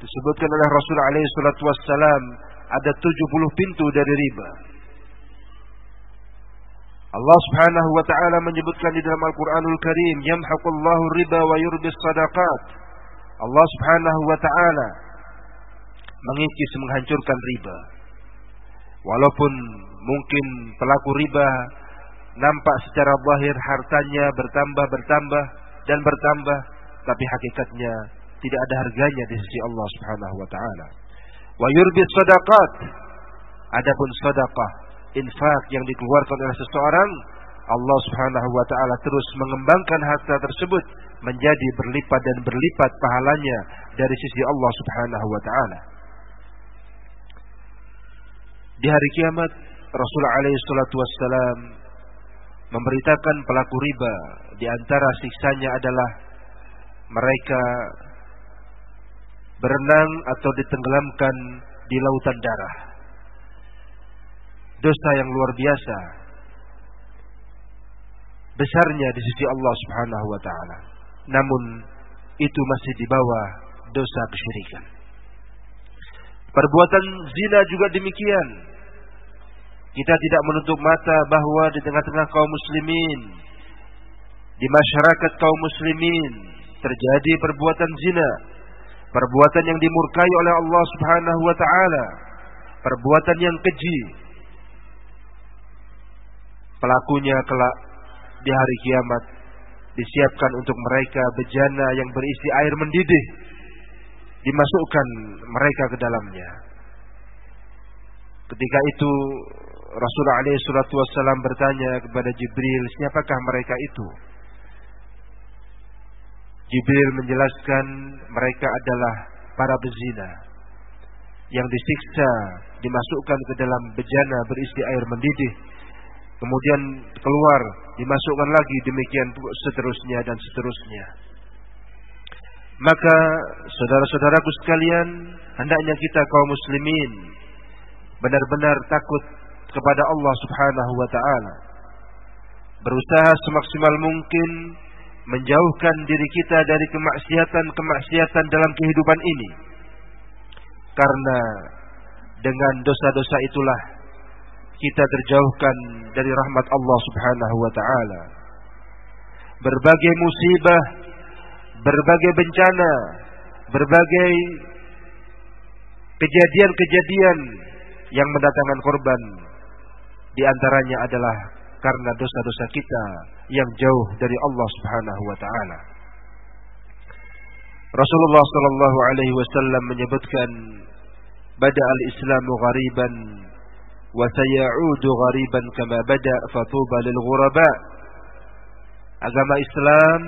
Disebutkan oleh Rasul alaihi salatu wassalam ada 70 pintu dari riba. Allah Subhanahu wa taala menyebutkan di dalam Al-Qur'anul Karim, "Yamhaqullahu riba wa yurbis sadaqat." Allah Subhanahu wa taala mengikis menghancurkan riba. Walaupun mungkin pelaku riba nampak secara zahir hartanya bertambah bertambah dan bertambah, tapi hakikatnya tidak ada harganya di sisi Allah Subhanahu wa taala. Wa yurbis sadaqat. Adapun sedekah, infak yang dikeluarkan oleh seseorang, Allah Subhanahu wa taala terus mengembangkan harta tersebut menjadi berlipat dan berlipat pahalanya dari sisi Allah Subhanahu wa taala. Di hari kiamat Rasulullah alaihi salatu wassalam memberitakan pelaku riba di antara siksanya adalah mereka berenang atau ditenggelamkan di lautan darah. Dosa yang luar biasa. Besarnya di sisi Allah Subhanahu wa taala. Namun itu masih di bawah dosa kesyirikan. Perbuatan zina juga demikian. Kita tidak menutup mata bahwa di tengah-tengah kaum muslimin, di masyarakat kaum muslimin terjadi perbuatan zina, perbuatan yang dimurkai oleh Allah Subhanahu wa taala, perbuatan yang keji. Pelakunya kelak di hari kiamat disiapkan untuk mereka bejana yang berisi air mendidih dimasukkan mereka ke dalamnya. Ketika itu Rasulullah wassalam bertanya kepada Jibril, siapakah mereka itu? Jibril menjelaskan mereka adalah para bezina yang disiksa, dimasukkan ke dalam bejana berisi air mendidih, kemudian keluar, dimasukkan lagi demikian seterusnya dan seterusnya. Maka saudara-saudaraku sekalian, hendaknya kita kaum muslimin benar-benar takut kepada Allah Subhanahu wa taala. Berusaha semaksimal mungkin menjauhkan diri kita dari kemaksiatan-kemaksiatan dalam kehidupan ini. Karena dengan dosa-dosa itulah kita terjauhkan dari rahmat Allah Subhanahu wa taala. Berbagai musibah, berbagai bencana, berbagai kejadian-kejadian yang mendatangkan korban di antaranya adalah karena dosa-dosa kita yang jauh dari Allah Subhanahu wa taala. Rasulullah sallallahu alaihi wasallam menyebutkan bada al-islamu ghariban ghariban kama bada fatuba lil ghuraba. Agama Islam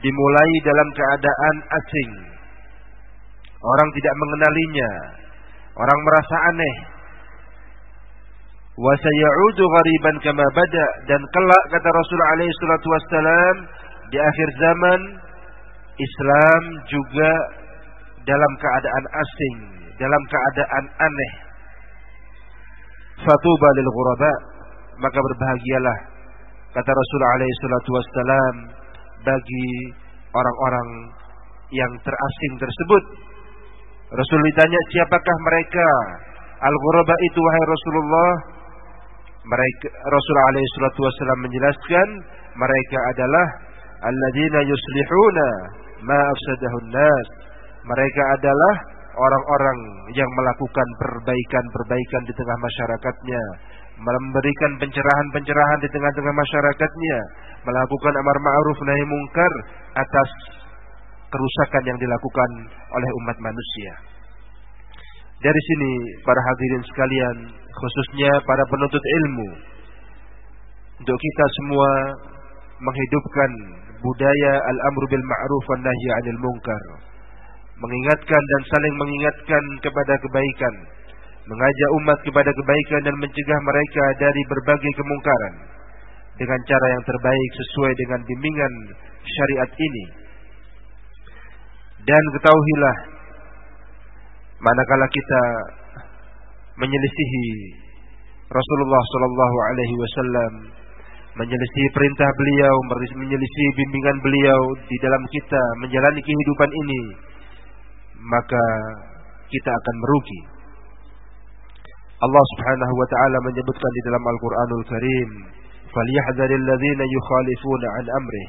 dimulai dalam keadaan asing. Orang tidak mengenalinya. Orang merasa aneh wa ghariban kama bada dan kelak kata Rasul alaihi salatu di akhir zaman Islam juga dalam keadaan asing, dalam keadaan aneh. Fatuba lil ghuraba, maka berbahagialah kata Rasul alaihi salatu wassalam bagi orang-orang yang terasing tersebut. Rasul ditanya siapakah mereka? Al-ghuraba itu wahai Rasulullah mereka Rasulullah alaihi salatu menjelaskan mereka adalah alladzina yuslihuna ma afsadahu nas. Mereka adalah orang-orang yang melakukan perbaikan-perbaikan di tengah masyarakatnya, memberikan pencerahan-pencerahan di tengah-tengah masyarakatnya, melakukan amar ma'ruf nahi mungkar atas kerusakan yang dilakukan oleh umat manusia. Dari sini para hadirin sekalian, khususnya para penuntut ilmu, untuk kita semua menghidupkan budaya al-amru bil ma'ruf wan nahyi 'anil munkar. Mengingatkan dan saling mengingatkan kepada kebaikan, mengajak umat kepada kebaikan dan mencegah mereka dari berbagai kemungkaran dengan cara yang terbaik sesuai dengan bimbingan syariat ini. Dan ketahuilah manakala kita menyelisihi Rasulullah sallallahu alaihi wasallam menyelisihi perintah beliau menyelisihi bimbingan beliau di dalam kita menjalani kehidupan ini maka kita akan merugi. Allah Subhanahu wa taala menyebutkan di dalam Al-Qur'anul Karim falyahdharil ladzina yukhalifuna an amri.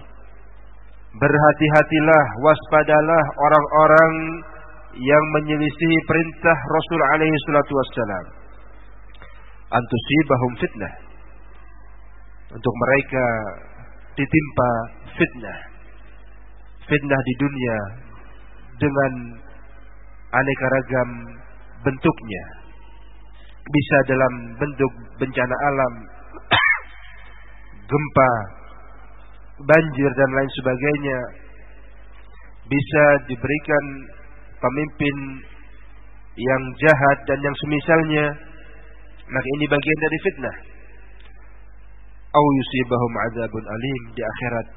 Berhati-hatilah waspadalah orang-orang yang menyelisihi perintah Rasul alaihi salatu wassalam. Antusibahum fitnah. Untuk mereka ditimpa fitnah. Fitnah di dunia dengan aneka ragam bentuknya. Bisa dalam bentuk bencana alam gempa banjir dan lain sebagainya. Bisa diberikan pemimpin yang jahat dan yang semisalnya. Maka ini bagian dari fitnah. Au yusibahum adzabun alim di akhirat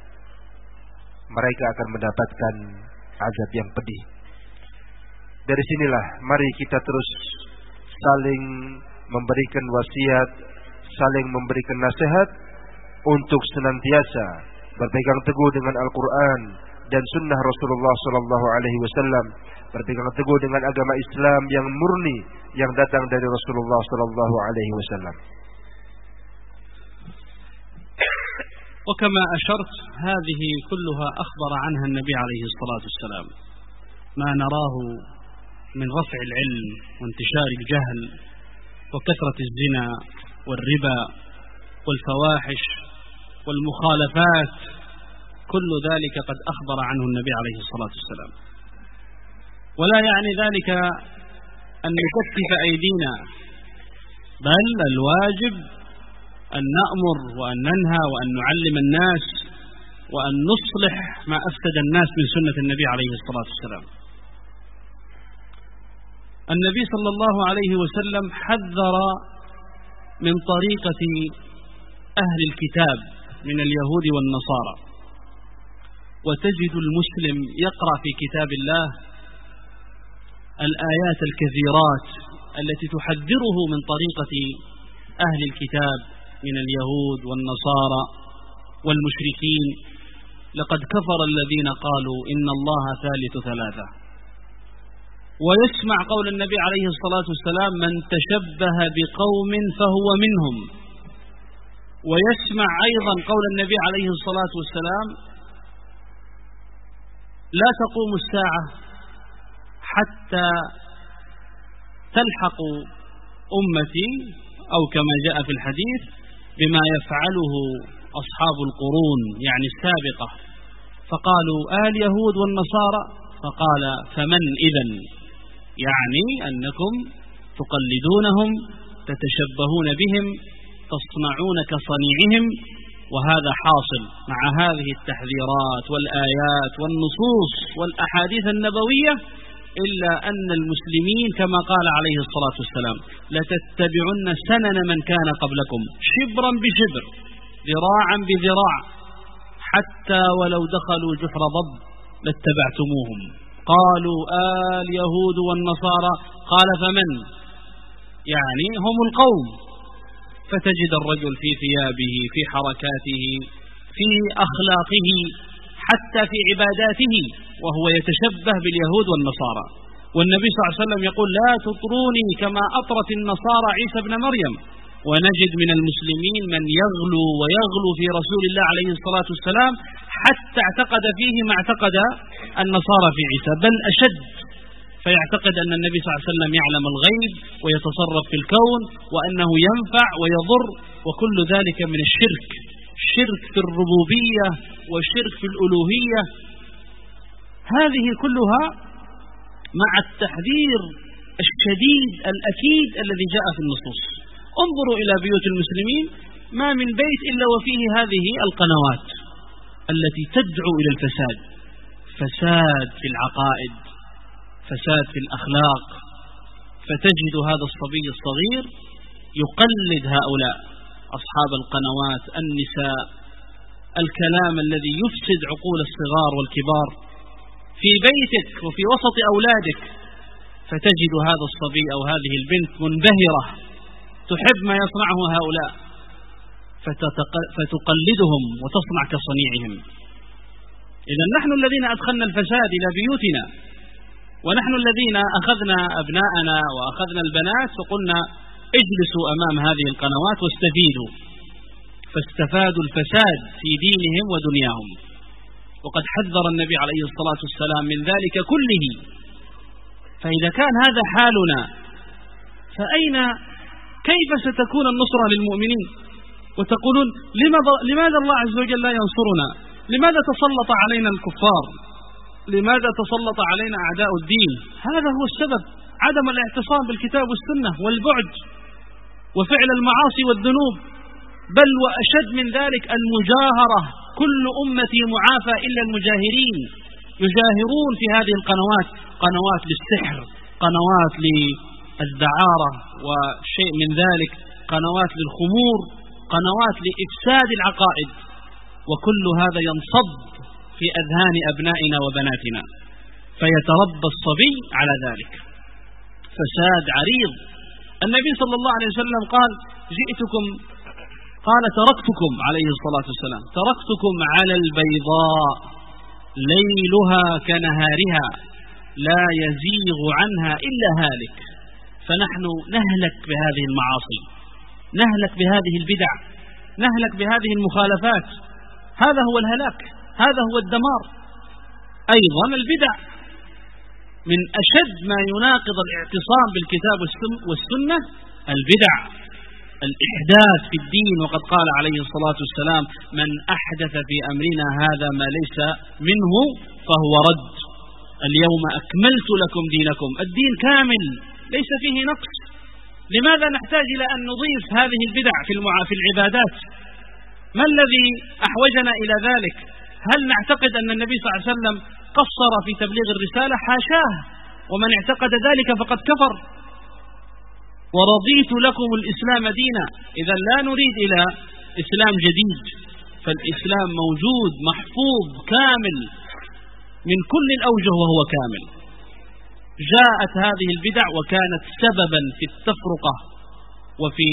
mereka akan mendapatkan azab yang pedih dari sinilah mari kita terus saling memberikan wasiat saling memberikan nasihat untuk senantiasa berpegang teguh dengan Al-Qur'an dan sunnah Rasulullah sallallahu alaihi wasallam berpegang teguh dengan agama Islam yang murni yang datang dari Rasulullah sallallahu alaihi wasallam. وكما أشرت هذه كلها أخبر عنها النبي عليه الصلاة والسلام ما نراه من رفع العلم وانتشار الجهل وكثرة الزنا والربا والفواحش والمخالفات كل ذلك قد أخبر عنه النبي عليه الصلاة والسلام. ولا يعني ذلك أن نكتف أيدينا بل الواجب أن نأمر وأن ننهى وأن نعلم الناس وأن نصلح ما أفسد الناس من سنة النبي عليه الصلاة والسلام. النبي صلى الله عليه وسلم حذر من طريقة أهل الكتاب من اليهود والنصارى. وتجد المسلم يقرأ في كتاب الله الآيات الكثيرات التي تحذره من طريقة أهل الكتاب من اليهود والنصارى والمشركين. لقد كفر الذين قالوا إن الله ثالث ثلاثة. ويسمع قول النبي عليه الصلاة والسلام من تشبه بقوم فهو منهم. ويسمع أيضا قول النبي عليه الصلاة والسلام لا تقوم الساعة حتى تلحق أمتي أو كما جاء في الحديث بما يفعله أصحاب القرون يعني السابقة. فقالوا آل يهود والنصارى؟ فقال فمن إذن؟ يعني أنكم تقلدونهم تتشبهون بهم تصنعون كصنيعهم وهذا حاصل مع هذه التحذيرات والآيات والنصوص والأحاديث النبوية إلا أن المسلمين كما قال عليه الصلاة والسلام لتتبعن سنن من كان قبلكم شبرا بشبر ذراعا بذراع حتى ولو دخلوا جحر ضب لاتبعتموهم. قالوا آل يهود والنصارى. قال فمن؟ يعني هم القوم. فتجد الرجل في ثيابه في حركاته في أخلاقه حتى في عباداته وهو يتشبه باليهود والنصارى. والنبي صلى الله عليه وسلم يقول لا تطروني كما أطرت النصارى عيسى بن مريم. ونجد من المسلمين من يغلو ويغلو في رسول الله عليه الصلاة والسلام حتى اعتقد فيه ما اعتقد النصارى في عيسى بل أشد. فيعتقد أن النبي صلى الله عليه وسلم يعلم الغيب ويتصرف في الكون وأنه ينفع ويضر وكل ذلك من الشرك. شرك في الربوبية وشرك في الألوهية. هذه كلها مع التحذير الشديد الأكيد الذي جاء في النصوص. انظروا إلى بيوت المسلمين ما من بيت إلا وفيه هذه القنوات التي تدعو إلى الفساد. فساد في العقائد فساد في الأخلاق. فتجد هذا الصبي الصغير يقلد هؤلاء أصحاب القنوات النساء. الكلام الذي يفسد عقول الصغار والكبار. في بيتك وفي وسط أولادك. فتجد هذا الصبي أو هذه البنت منبهرة. تحب ما يصنعه هؤلاء فتقلدهم وتصنع كصنيعهم. إذا نحن الذين أدخلنا الفساد إلى بيوتنا ونحن الذين أخذنا أبناءنا وأخذنا البنات وقلنا اجلسوا أمام هذه القنوات واستفيدوا. فاستفادوا الفساد في دينهم ودنياهم. وقد حذر النبي عليه الصلاة والسلام من ذلك كله. فإذا كان هذا حالنا فأين كيف ستكون النصرة للمؤمنين؟ وتقولون لماذا الله عز وجل لا ينصرنا؟ لماذا تسلط علينا الكفار؟ لماذا تسلط علينا أعداء الدين؟ هذا هو السبب. عدم الاعتصام بالكتاب والسنة والبعد وفعل المعاصي والذنوب. بل وأشد من ذلك المجاهرة. كل أمتي معافى إلا المجاهرين. يجاهرون في هذه القنوات. قنوات للسحر قنوات للدعارة وشيء من ذلك قنوات للخمور قنوات لإفساد العقائد. وكل هذا ينصب في أذهان أبنائنا وبناتنا. فيتربى الصبي على ذلك. فساد عريض. النبي صلى الله عليه وسلم قال جئتكم قال تركتكم عليه الصلاة والسلام. تركتكم على البيضاء ليلها كنهارها لا يزيغ عنها إلا هالك. فنحن نهلك بهذه المعاصي نهلك بهذه البدع نهلك بهذه المخالفات. هذا هو الهلاك هذا هو الدمار. أيضا البدع من أشد ما يناقض الاعتصام بالكتاب والسنة البدع الإحداث في الدين. وقد قال عليه الصلاة والسلام من أحدث في أمرنا هذا ما ليس منه فهو رد. اليوم أكملت لكم دينكم. الدين كامل. ليس فيه نقص. لماذا نحتاج إلى أن نضيف هذه البدع في, في العبادات؟ ما الذي أحوجنا إلى ذلك؟ هل نعتقد أن النبي صلى الله عليه وسلم قصر في تبليغ الرسالة؟ حاشاه. ومن اعتقد ذلك فقد كفر. ورضيت لكم الإسلام دينا. إذا لا نريد إلى إسلام جديد. فالإسلام موجود محفوظ كامل. من كل الأوجه وهو كامل. جاءت هذه البدع وكانت سببا في التفرقة وفي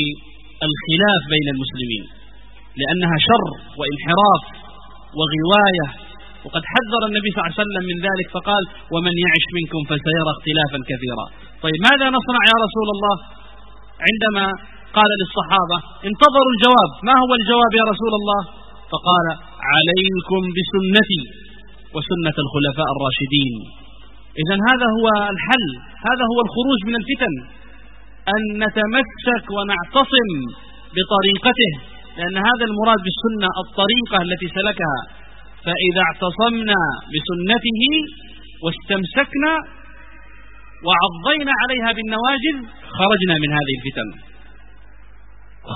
الخلاف بين المسلمين لأنها شر وانحراف وغواية. وقد حذر النبي صلى الله عليه وسلم من ذلك فقال ومن يعش منكم فسيرى اختلافا كثيرا. طيب ماذا نصنع يا رسول الله؟ عندما قال للصحابة انتظروا الجواب ما هو الجواب يا رسول الله؟ فقال عليكم بسنتي وسنة الخلفاء الراشدين. إذا هذا هو الحل هذا هو الخروج من الفتن أن نتمسك ونعتصم بطريقته لأن هذا المراد بالسنة الطريقة التي سلكها. فإذا اعتصمنا بسنته واستمسكنا وعضينا عليها بالنواجذ خرجنا من هذه الفتن.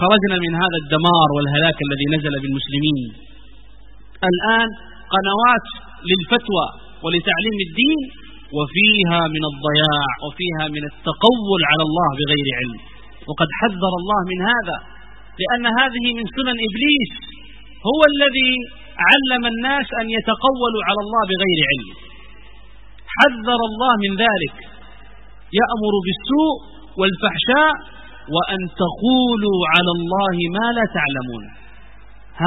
خرجنا من هذا الدمار والهلاك الذي نزل بالمسلمين. الآن قنوات للفتوى ولتعليم الدين وفيها من الضياع وفيها من التقول على الله بغير علم. وقد حذر الله من هذا لأن هذه من سنن إبليس هو الذي علم الناس أن يتقولوا على الله بغير علم. حذر الله من ذلك. يأمر بالسوء والفحشاء وأن تقولوا على الله ما لا تعلمون.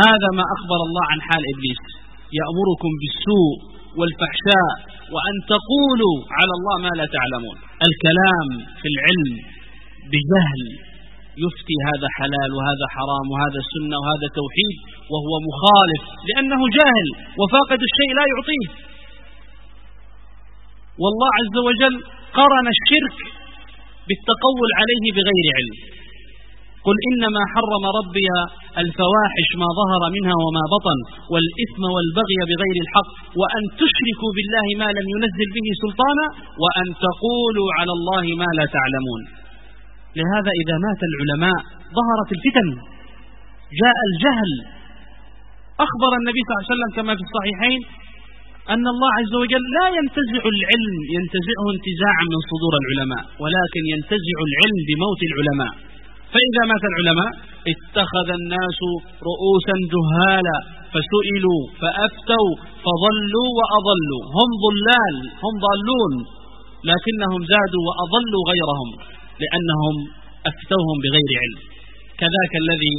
هذا ما أخبر الله عن حال إبليس. يأمركم بالسوء والفحشاء وأن تقولوا على الله ما لا تعلمون. الكلام في العلم بجهل يفتي هذا حلال وهذا حرام وهذا سنة وهذا توحيد وهو مخالف لأنه جاهل وفاقد الشيء لا يعطيه. والله عز وجل قرن الشرك بالتقول عليه بغير علم. قل إنما حرم ربي الفواحش ما ظهر منها وما بطن والإثم والبغي بغير الحق وأن تشركوا بالله ما لم ينزل به سلطانا وأن تقولوا على الله ما لا تعلمون. لهذا إذا مات العلماء ظهرت الفتن. جاء الجهل. أخبر النبي صلى الله عليه وسلم كما في الصحيحين أن الله عز وجل لا ينتزع العلم ينتزعه انتزاعا من صدور العلماء ولكن ينتزع العلم بموت العلماء. فإذا مات العلماء اتخذ الناس رؤوسا جهالا فسئلوا فأفتوا فضلوا وأضلوا. هم ضلال هم ضالون. لكنهم زادوا وأضلوا غيرهم لأنهم أفتوهم بغير علم. كذاك الذي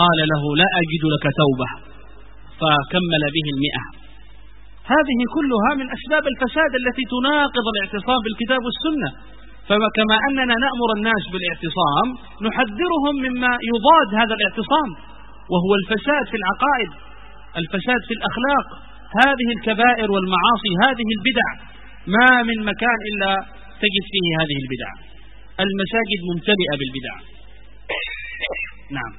قال له لا أجد لك توبة. فكمل به المئة. هذه كلها من أسباب الفساد التي تناقض الاعتصام بالكتاب والسنة. فكما أننا نأمر الناس بالاعتصام نحذرهم مما يضاد هذا الاعتصام وهو الفساد في العقائد الفساد في الأخلاق هذه الكبائر والمعاصي هذه البدع. ما من مكان إلا تجد فيه هذه البدع. المساجد ممتلئة بالبدع. نعم.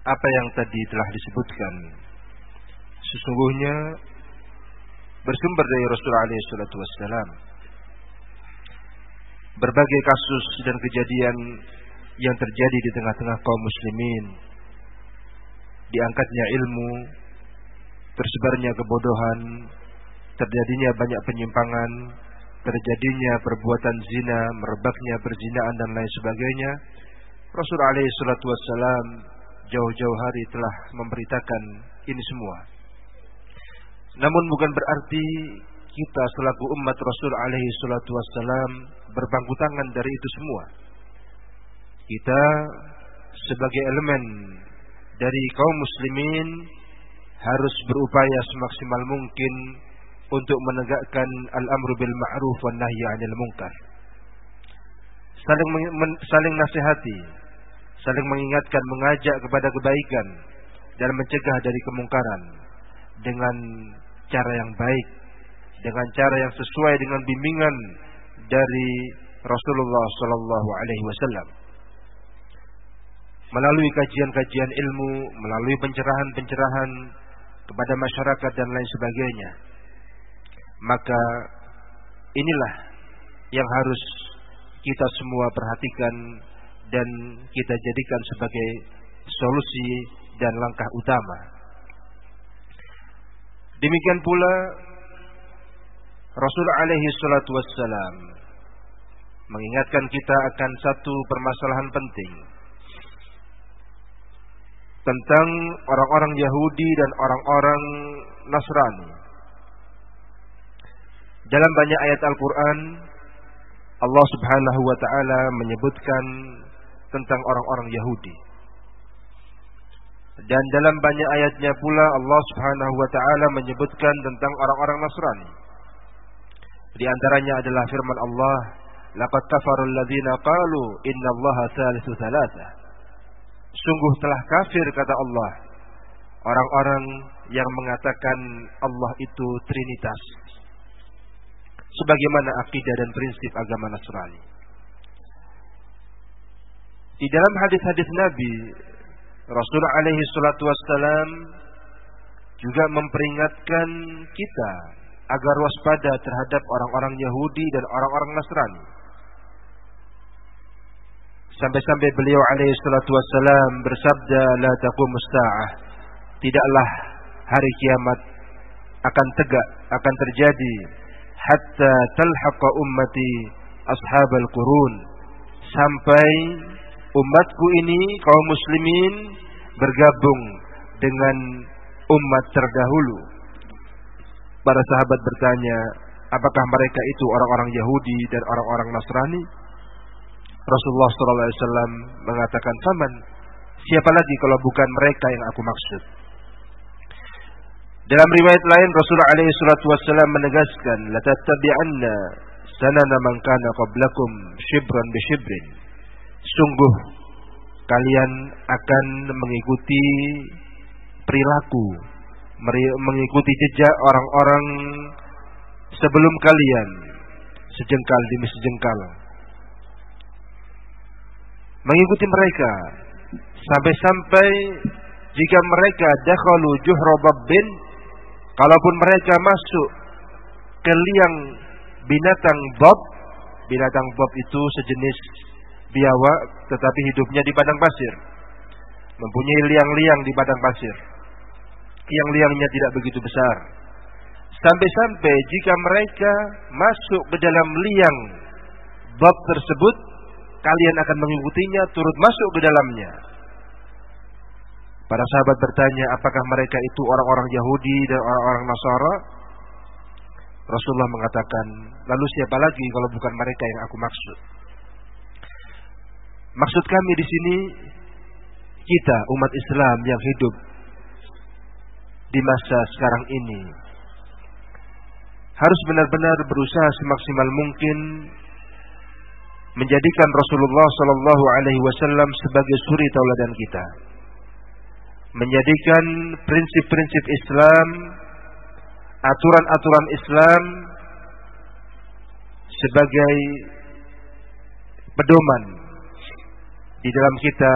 Apa yang tadi telah disebutkan sesungguhnya bersumber dari Rasulullah SAW. Berbagai kasus dan kejadian yang terjadi di tengah-tengah kaum muslimin, diangkatnya ilmu, tersebarnya kebodohan, terjadinya banyak penyimpangan, terjadinya perbuatan zina, merebaknya perzinaan dan lain sebagainya. Rasulullah SAW jauh-jauh hari telah memberitakan ini semua. Namun bukan berarti kita selaku umat Rasul alaihi salatu wassalam berbangku tangan dari itu semua. Kita sebagai elemen dari kaum muslimin harus berupaya semaksimal mungkin untuk menegakkan al-amru bil ma'ruf wan nahyi 'anil munkar. Saling saling nasihati, saling mengingatkan, mengajak kepada kebaikan dan mencegah dari kemungkaran dengan cara yang baik, dengan cara yang sesuai dengan bimbingan dari Rasulullah sallallahu alaihi wasallam. Melalui kajian-kajian ilmu, melalui pencerahan-pencerahan kepada masyarakat dan lain sebagainya. Maka inilah yang harus kita semua perhatikan dan kita jadikan sebagai solusi dan langkah utama. Demikian pula Rasul alaihi salatu wassalam mengingatkan kita akan satu permasalahan penting tentang orang-orang Yahudi dan orang-orang Nasrani. Dalam banyak ayat Al-Quran, Allah subhanahu wa ta'ala menyebutkan tentang orang-orang Yahudi. Dan dalam banyak ayatnya pula Allah Subhanahu wa taala menyebutkan tentang orang-orang Nasrani. Di antaranya adalah firman Allah, "Laqad kafara alladziina qalu innallaha tsalitsu tsalatsa." Sungguh telah kafir kata Allah orang-orang yang mengatakan Allah itu trinitas. Sebagaimana akidah dan prinsip agama Nasrani. Di dalam hadis-hadis Nabi Rasul alaihi salatu wassalam juga memperingatkan kita agar waspada terhadap orang-orang Yahudi dan orang-orang Nasrani. Sampai-sampai beliau alaihi salatu wassalam bersabda la taqum musta'ah. Tidaklah hari kiamat akan tegak, akan terjadi hatta talhaqa ummati ashabal qurun sampai umatku ini kaum muslimin bergabung dengan umat terdahulu. Para sahabat bertanya, apakah mereka itu orang-orang Yahudi dan orang-orang Nasrani? Rasulullah SAW mengatakan, "Faman, siapa lagi kalau bukan mereka yang aku maksud?" Dalam riwayat lain Rasulullah wasallam menegaskan, "La tattabi'anna sanana man kana qablakum shibran bi shibrin." Sungguh kalian akan mengikuti perilaku, mengikuti jejak orang-orang sebelum kalian sejengkal demi sejengkal. Mengikuti mereka sampai-sampai jika mereka dakhalu juhra babbin kalaupun mereka masuk ke liang binatang bob binatang bob itu sejenis biawak tetapi hidupnya di padang pasir. Mempunyai liang-liang di padang pasir. Yang liangnya tidak begitu besar. Sampai-sampai jika mereka masuk ke dalam liang bab tersebut, kalian akan mengikutinya turut masuk ke dalamnya. Para sahabat bertanya, apakah mereka itu orang-orang Yahudi dan orang-orang Nasara? Rasulullah mengatakan, lalu siapa lagi kalau bukan mereka yang aku maksud? Maksud kami di sini kita umat Islam yang hidup di masa sekarang ini harus benar-benar berusaha semaksimal mungkin menjadikan Rasulullah Shallallahu Alaihi Wasallam sebagai suri tauladan kita, menjadikan prinsip-prinsip Islam, aturan-aturan Islam sebagai pedoman di dalam kita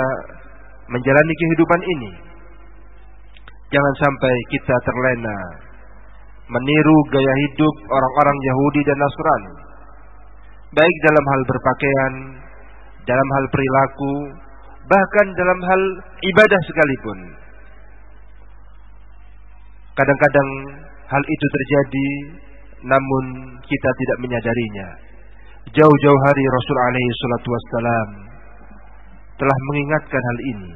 menjalani kehidupan ini. Jangan sampai kita terlena meniru gaya hidup orang-orang Yahudi dan Nasrani. Baik dalam hal berpakaian, dalam hal perilaku, bahkan dalam hal ibadah sekalipun. Kadang-kadang hal itu terjadi namun kita tidak menyadarinya. Jauh-jauh hari Rasul alaihi salatu wassalam telah mengingatkan hal ini.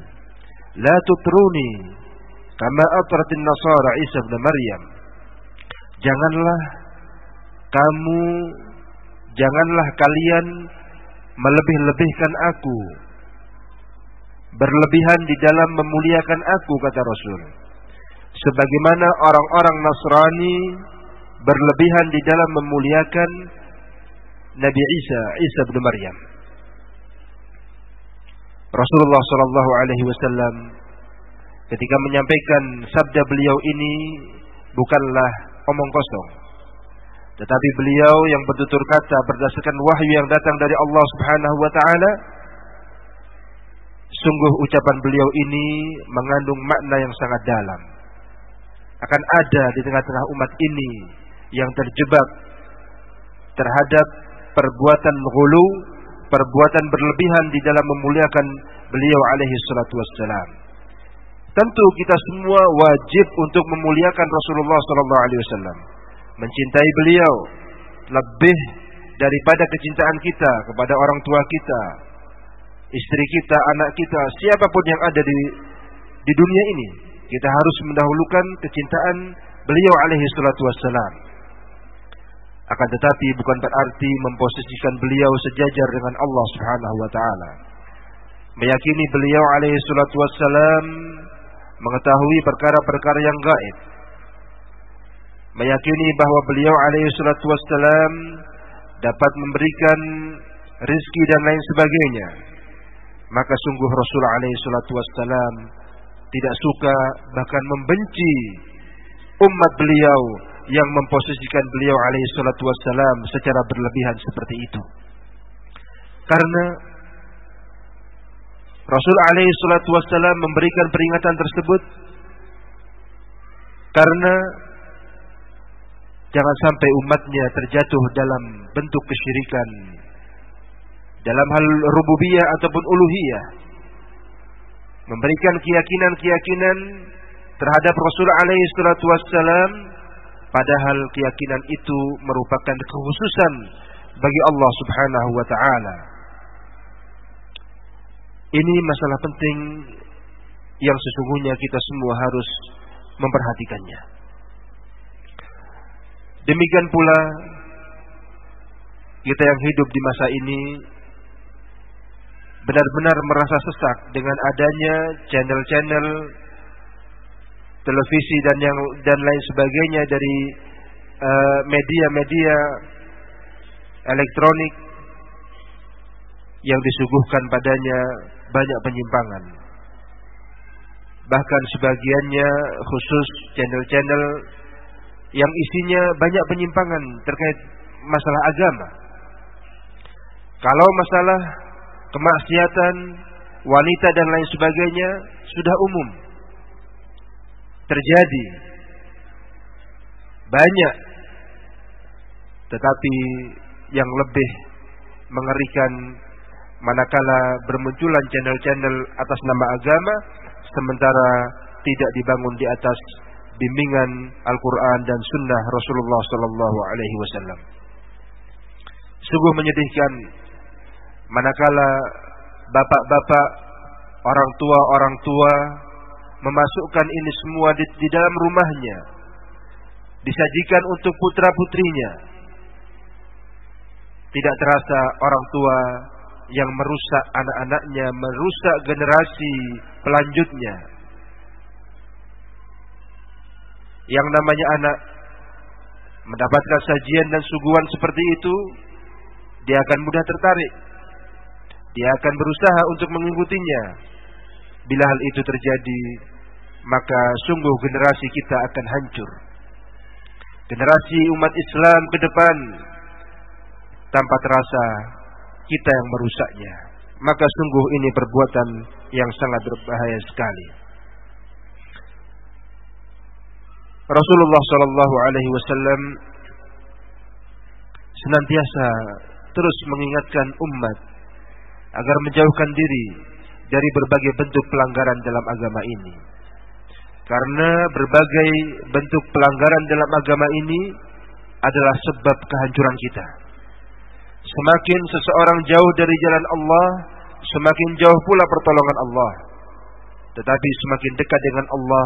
La tutruni kama atratin nasara Isa bin Maryam. Janganlah kamu janganlah kalian melebih-lebihkan aku berlebihan di dalam memuliakan aku kata Rasul sebagaimana orang-orang Nasrani berlebihan di dalam memuliakan Nabi Isa Isa bin Maryam Rasulullah Shallallahu Alaihi Wasallam ketika menyampaikan sabda beliau ini bukanlah omong kosong, tetapi beliau yang bertutur kata berdasarkan wahyu yang datang dari Allah Subhanahu Wa Taala. Sungguh ucapan beliau ini mengandung makna yang sangat dalam. Akan ada di tengah-tengah umat ini yang terjebak terhadap perbuatan ghulu perbuatan berlebihan di dalam memuliakan beliau alaihi salatu wassalam. Tentu kita semua wajib untuk memuliakan Rasulullah sallallahu alaihi wasallam. Mencintai beliau lebih daripada kecintaan kita kepada orang tua kita, istri kita, anak kita, siapa pun yang ada di di dunia ini. Kita harus mendahulukan kecintaan beliau alaihi salatu wassalam. Akan tetapi bukan berarti memposisikan beliau sejajar dengan Allah Subhanahu wa taala. Meyakini beliau alaihi salatu wassalam mengetahui perkara-perkara yang gaib, meyakini bahwa beliau alaihi salatu wassalam dapat memberikan rizki dan lain sebagainya, maka sungguh Rasul alaihi salatu wassalam tidak suka bahkan membenci umat beliau yang memposisikan beliau alaihi salatu wassalam secara berlebihan seperti itu. Karena Rasul alaihi salatu wassalam memberikan peringatan tersebut karena jangan sampai umatnya terjatuh dalam bentuk kesyirikan dalam hal rububiyah ataupun uluhiyah memberikan keyakinan-keyakinan terhadap Rasul alaihi salatu wassalam padahal keyakinan itu merupakan kekhususan bagi Allah Subhanahu wa taala. Ini masalah penting yang sesungguhnya kita semua harus memperhatikannya. Demikian pula kita yang hidup di masa ini benar-benar merasa sesak dengan adanya channel-channel televisi dan yang dan lain sebagainya dari eh, media-media uh, elektronik yang disuguhkan padanya banyak penyimpangan. Bahkan sebagiannya khusus channel-channel yang isinya banyak penyimpangan terkait masalah agama. Kalau masalah kemaksiatan, wanita dan lain sebagainya sudah umum terjadi. Banyak. Tetapi yang lebih mengerikan manakala bermunculan channel-channel atas nama agama sementara tidak dibangun di atas bimbingan Al-Quran dan Sunnah Rasulullah Sallallahu Alaihi Wasallam. Sungguh menyedihkan manakala bapak-bapak, orang tua, orang tua memasukkan ini semua di, di dalam rumahnya, disajikan untuk putra putrinya. Tidak terasa orang tua yang merusak anak-anaknya, merusak generasi pelanjutnya. Yang namanya anak mendapatkan sajian dan suguhan seperti itu, dia akan mudah tertarik. Dia akan berusaha untuk mengikutinya. Bila hal itu terjadi, maka sungguh generasi kita akan hancur. Generasi umat Islam ke depan tanpa terasa kita yang merusaknya. Maka sungguh ini perbuatan yang sangat berbahaya sekali. Rasulullah Shallallahu Alaihi Wasallam senantiasa terus mengingatkan umat agar menjauhkan diri dari berbagai bentuk pelanggaran dalam agama ini. Karena berbagai bentuk pelanggaran dalam agama ini adalah sebab kehancuran kita. Semakin seseorang jauh dari jalan Allah, semakin jauh pula pertolongan Allah. Tetapi semakin dekat dengan Allah,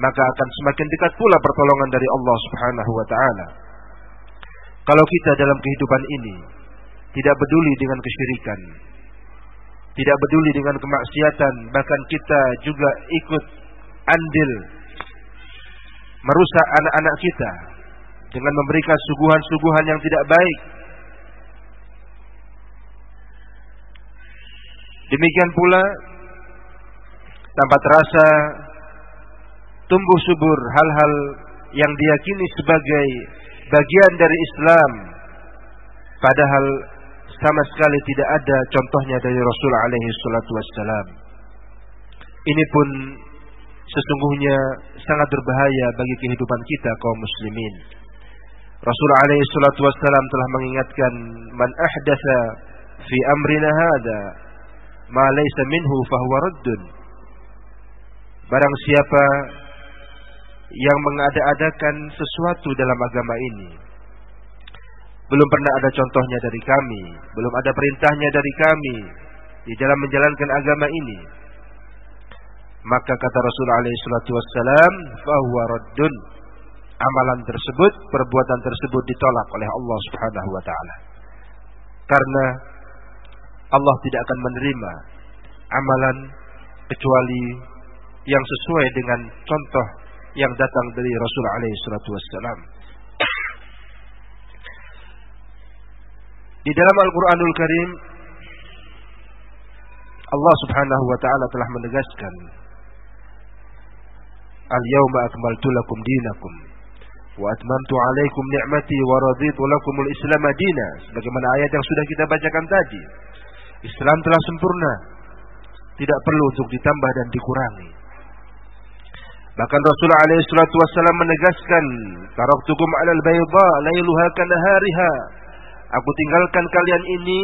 maka akan semakin dekat pula pertolongan dari Allah Subhanahu wa taala. Kalau kita dalam kehidupan ini tidak peduli dengan kesyirikan, tidak peduli dengan kemaksiatan, bahkan kita juga ikut andil merusak anak-anak kita dengan memberikan suguhan-suguhan yang tidak baik. Demikian pula tanpa terasa tumbuh subur hal-hal yang diyakini sebagai bagian dari Islam padahal sama sekali tidak ada contohnya dari Rasul alaihi salatu wassalam. Ini pun sesungguhnya sangat berbahaya bagi kehidupan kita kaum muslimin. Rasul alaihi salatu wassalam telah mengingatkan man ahdatsa fi amrina hada ma laysa minhu fahuwa raddun. Barang siapa yang mengada-adakan sesuatu dalam agama ini belum pernah ada contohnya dari kami, belum ada perintahnya dari kami di dalam menjalankan agama ini. Maka kata Rasul alaihi salatu wassalam, "Fahuwa raddun." Amalan tersebut, perbuatan tersebut ditolak oleh Allah Subhanahu wa taala. Karena Allah tidak akan menerima amalan kecuali yang sesuai dengan contoh yang datang dari Rasul alaihi salatu wassalam. Di dalam Al-Qur'anul Karim Allah Subhanahu wa taala telah menegaskan Al-yawma akmaltu lakum dinakum wa atmamtu alaikum ni'mati wa raditu lakumul Islam madina sebagaimana ayat yang sudah kita bacakan tadi. Islam telah sempurna, tidak perlu untuk ditambah dan dikurangi. Bahkan Rasulullah alaihi salatu wasallam menegaskan, "Taraktukum 'alal bayda lailuha kanahariha." Aku tinggalkan kalian ini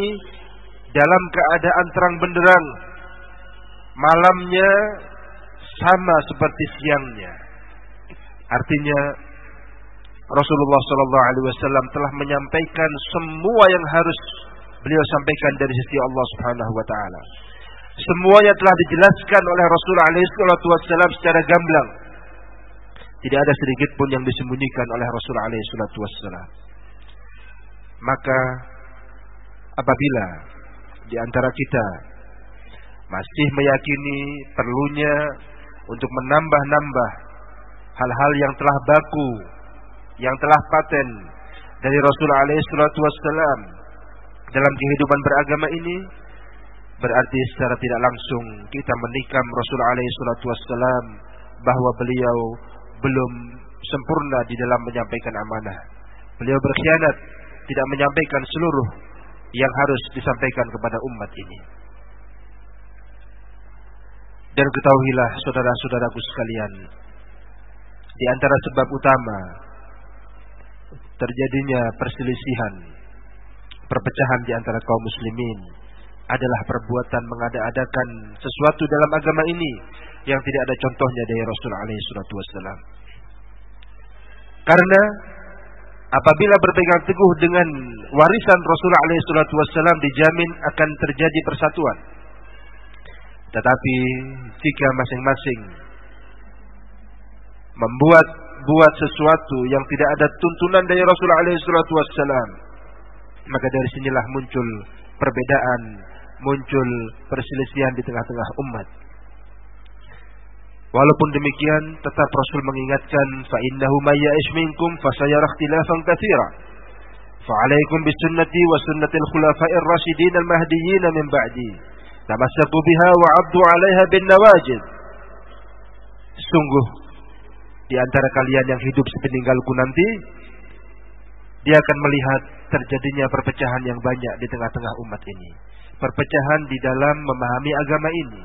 dalam keadaan terang benderang. Malamnya sama seperti siangnya. Artinya Rasulullah Shallallahu Alaihi Wasallam telah menyampaikan semua yang harus beliau sampaikan dari sisi Allah Subhanahu Wa Taala. Semuanya telah dijelaskan oleh Rasulullah Wasallam secara gamblang. Tidak ada sedikit pun yang disembunyikan oleh Rasulullah Wasallam. Maka apabila di antara kita masih meyakini perlunya untuk menambah-nambah hal-hal yang telah baku, yang telah paten dari Rasulullah Wasallam dalam kehidupan beragama ini, berarti secara tidak langsung kita menikam Rasulullah Wasallam bahwa beliau belum sempurna di dalam menyampaikan amanah. Beliau berkhianat, tidak menyampaikan seluruh yang harus disampaikan kepada umat ini. Dan ketahuilah saudara-saudaraku sekalian, di antara sebab utama terjadinya perselisihan, perpecahan di antara kaum muslimin adalah perbuatan mengada-adakan sesuatu dalam agama ini yang tidak ada contohnya dari Rasulullah SAW. Karena apabila berpegang teguh dengan warisan Rasulullah SAW dijamin akan terjadi persatuan. Tetapi jika masing-masing membuat buat sesuatu yang tidak ada tuntunan dari Rasulullah SAW, maka dari sinilah muncul perbedaan, muncul perselisihan di tengah-tengah umat. Walaupun demikian, tetap Rasul mengingatkan, فَإِنَّهُ مَنْ يَعِشْ مِنْكُمْ فَسَيَرَى اخْتِلَافًا كَثِيرًا فَعَلَيْكُمْ بِسُنَّتِي وَسُنَّةِ الْخُلَفَاءِ الرَّاشِدِينَ الْمَهْدِيِّينَ مِنْ بَعْدِي تَمَسَّكُوا بِهَا وَعَضُّوا عَلَيْهَا بِالنَّوَاجِذِ Sungguh di antara kalian yang hidup sepeninggalku nanti dia akan melihat terjadinya perpecahan yang banyak di tengah-tengah umat ini. Perpecahan di dalam memahami agama ini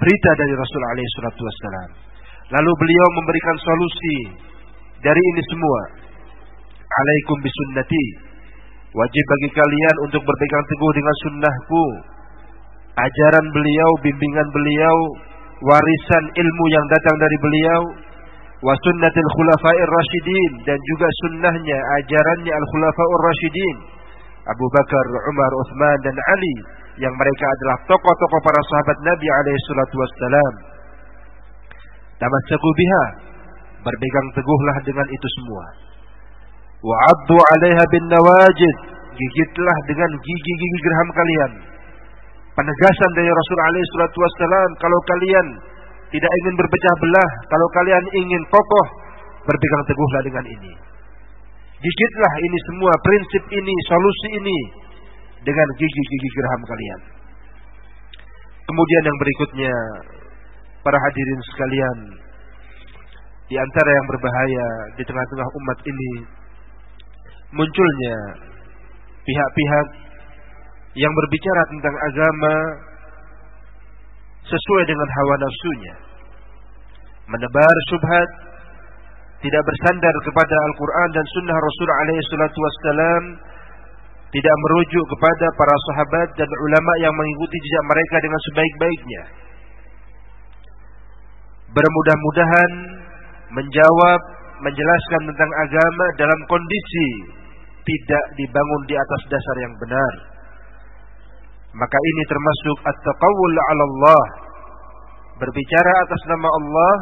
berita dari Rasul alaihi. Lalu beliau memberikan solusi dari ini semua. Alaikum bisunnati. Wajib bagi kalian untuk berpegang teguh dengan sunnahku. Ajaran beliau, bimbingan beliau, warisan ilmu yang datang dari beliau, wa sunnatil khulafa'ir rasyidin dan juga sunnahnya ajarannya al khulafa'ur rasyidin Abu Bakar, Umar, Uthman dan Ali yang mereka adalah tokoh-tokoh para sahabat Nabi alaihi salatu wassalam. Tamassaku biha, berpegang teguhlah dengan itu semua. Wa'addu 'alaiha bin nawajid, gigitlah dengan gigi-gigi geraham kalian. Penegasan dari Rasul alaihi salatu wassalam, kalau kalian tidak ingin berpecah belah, kalau kalian ingin kokoh, berpegang teguhlah dengan ini. Gigitlah ini semua, prinsip ini, solusi ini dengan gigi-gigi geraham kalian. Kemudian yang berikutnya, para hadirin sekalian, di antara yang berbahaya di tengah-tengah umat ini munculnya pihak-pihak yang berbicara tentang agama sesuai dengan hawa nafsunya. Menebar subhat, tidak bersandar kepada Al-Quran dan Sunnah Rasul alaihi salatu tidak merujuk kepada para sahabat dan ulama yang mengikuti jejak mereka dengan sebaik-baiknya. Bermudah-mudahan menjawab, menjelaskan tentang agama dalam kondisi tidak dibangun di atas dasar yang benar. Maka ini termasuk at-taqawul 'ala Allah. Berbicara atas nama Allah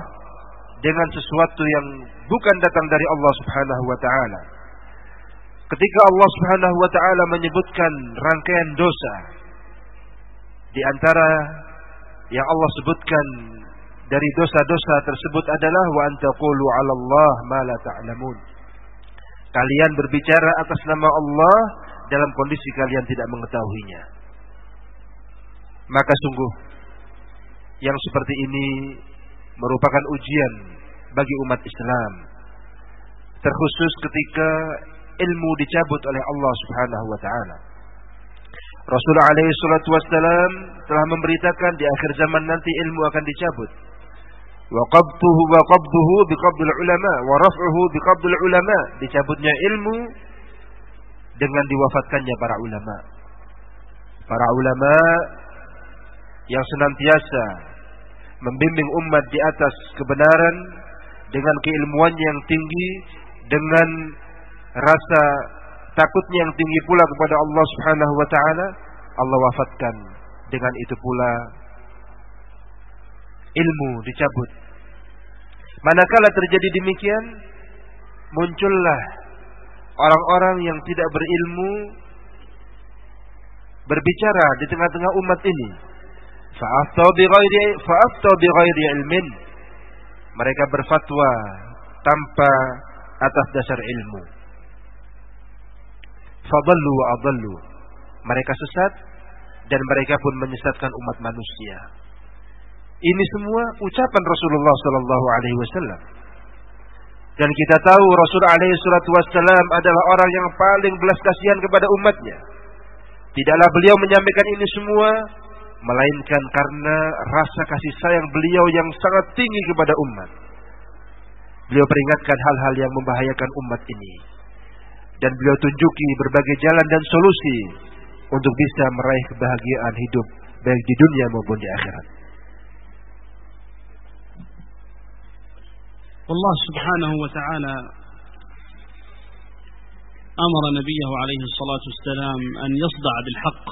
dengan sesuatu yang bukan datang dari Allah Subhanahu wa taala. Ketika Allah Subhanahu wa taala menyebutkan rangkaian dosa di antara yang Allah sebutkan dari dosa-dosa tersebut adalah wa antaqulu 'ala Allah ma la ta'lamun. Kalian berbicara atas nama Allah dalam kondisi kalian tidak mengetahuinya. Maka sungguh yang seperti ini merupakan ujian bagi umat Islam. Terkhusus ketika ilmu dicabut oleh Allah Subhanahu wa taala. Rasulullah alaihi salatu wassalam telah memberitakan di akhir zaman nanti ilmu akan dicabut. Wa qabtuhu wa qabduhu biqabdil ulama wa raf'uhu biqabdil ulama. Dicabutnya ilmu dengan diwafatkannya para ulama. Para ulama yang senantiasa membimbing umat di atas kebenaran dengan keilmuannya yang tinggi, dengan rasa takutnya yang tinggi pula kepada Allah Subhanahu wa taala, Allah wafatkan dengan itu pula ilmu dicabut. Manakala terjadi demikian, muncullah orang-orang yang tidak berilmu berbicara di tengah-tengah umat ini. Fa'aftau fa'aftau bighairi ilmin. Mereka berfatwa tanpa atas dasar ilmu. Fadallu wa adallu. Mereka sesat dan mereka pun menyesatkan umat manusia. Ini semua ucapan Rasulullah sallallahu alaihi wasallam. Dan kita tahu Rasul alaihi wasallam adalah orang yang paling belas kasihan kepada umatnya. Tidaklah beliau menyampaikan ini semua melainkan karena rasa kasih sayang beliau yang sangat tinggi kepada umat. Beliau peringatkan hal-hal yang membahayakan umat ini. Dan beliau tunjuki berbagai jalan dan solusi untuk bisa meraih kebahagiaan hidup baik di dunia maupun di akhirat. والله سبحانه وتعالى أمر نبيه عليه الصلاة والسلام أن يصدع بالحق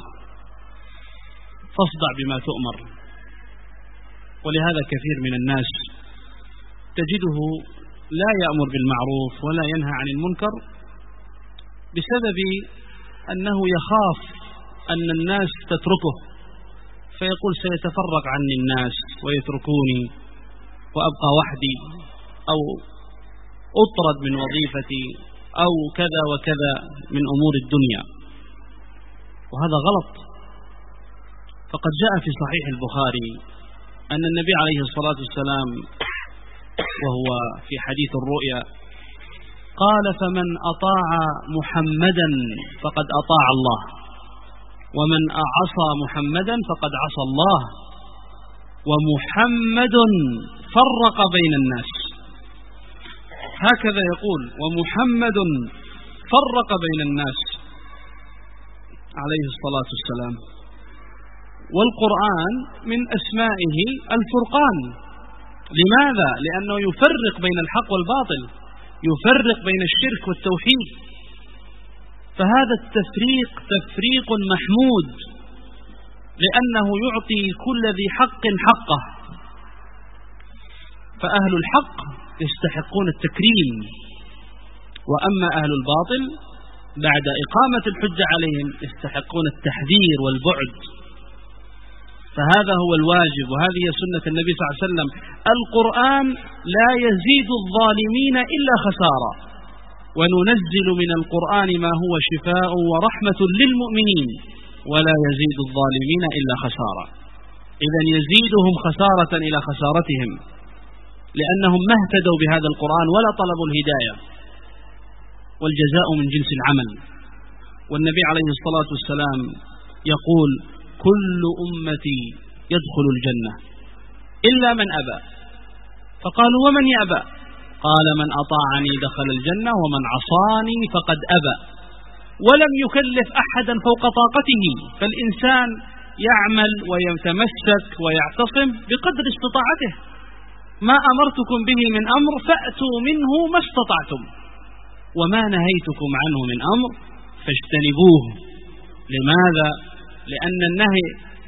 فاصدع بما تؤمر ولهذا كثير من الناس تجده لا يأمر بالمعروف ولا ينهى عن المنكر بسبب أنه يخاف أن الناس تتركه فيقول سيتفرق عني الناس ويتركوني وأبقى وحدي أو أطرد من وظيفتي أو كذا وكذا من أمور الدنيا. وهذا غلط. فقد جاء في صحيح البخاري أن النبي عليه الصلاة والسلام وهو في حديث الرؤيا قال فمن أطاع محمدا فقد أطاع الله. ومن عصى محمدا فقد عصى الله. ومحمد فرق بين الناس. هكذا يقول ومحمد فرق بين الناس. عليه الصلاة والسلام. والقرآن من أسمائه الفرقان. لماذا؟ لأنه يفرق بين الحق والباطل. يفرق بين الشرك والتوحيد. فهذا التفريق تفريق محمود لأنه يعطي كل ذي حق حقه. فأهل الحق يستحقون التكريم. وأما أهل الباطل بعد إقامة الحجة عليهم يستحقون التحذير والبعد. فهذا هو الواجب وهذه سنة النبي صلى الله عليه وسلم. القرآن لا يزيد الظالمين إلا خسارة. وننزل من القرآن ما هو شفاء ورحمة للمؤمنين ولا يزيد الظالمين إلا خسارة. إذا يزيدهم خسارة إلى خسارتهم لأنهم ما اهتدوا بهذا القرآن ولا طلبوا الهداية. والجزاء من جنس العمل. والنبي عليه الصلاة والسلام يقول كل أمتي يدخل الجنة. إلا من أبى. فقالوا ومن يأبى قال من أطاعني دخل الجنة ومن عصاني فقد أبى. ولم يكلف أحدا فوق طاقته. فالإنسان يعمل ويتمسك ويعتصم بقدر استطاعته. ما أمرتكم به من أمر فأتوا منه ما استطعتم. وما نهيتكم عنه من أمر فاجتنبوه. لماذا؟ لأن النهي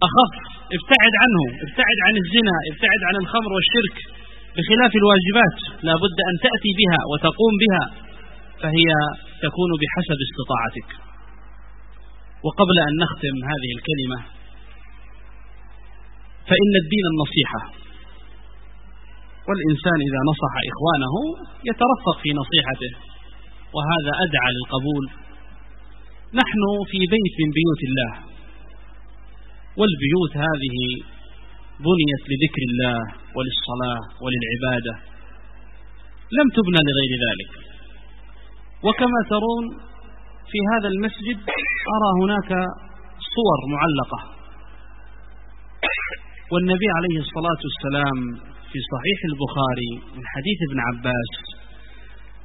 أخف. ابتعد عنه. ابتعد عن الزنا. ابتعد عن الخمر والشرك. بخلاف الواجبات لا بد أن تأتي بها وتقوم بها فهي تكون بحسب استطاعتك. وقبل أن نختم هذه الكلمة فإن الدين النصيحة. والإنسان إذا نصح إخوانه يترفق في نصيحته وهذا أدعى للقبول. نحن في بيت من بيوت الله. والبيوت هذه بنيت لذكر الله وللصلاة وللعبادة. لم تبنى لغير ذلك. وكما ترون في هذا المسجد أرى هناك صور معلقة. والنبي عليه الصلاة والسلام في صحيح البخاري من حديث ابن عباس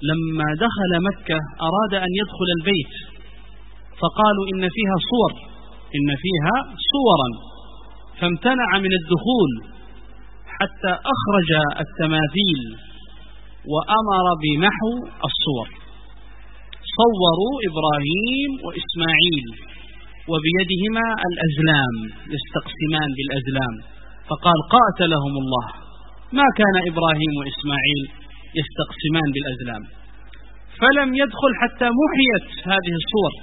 لما دخل مكة أراد أن يدخل البيت. فقالوا إن فيها صور. إن فيها صورا فامتنع من الدخول حتى أخرج التماثيل وأمر بمحو الصور. صوروا إبراهيم وإسماعيل وبيدهما الأزلام يستقسمان بالأزلام. فقال قاتلهم الله. ما كان إبراهيم وإسماعيل يستقسمان بالأزلام. فلم يدخل حتى محيت هذه الصور.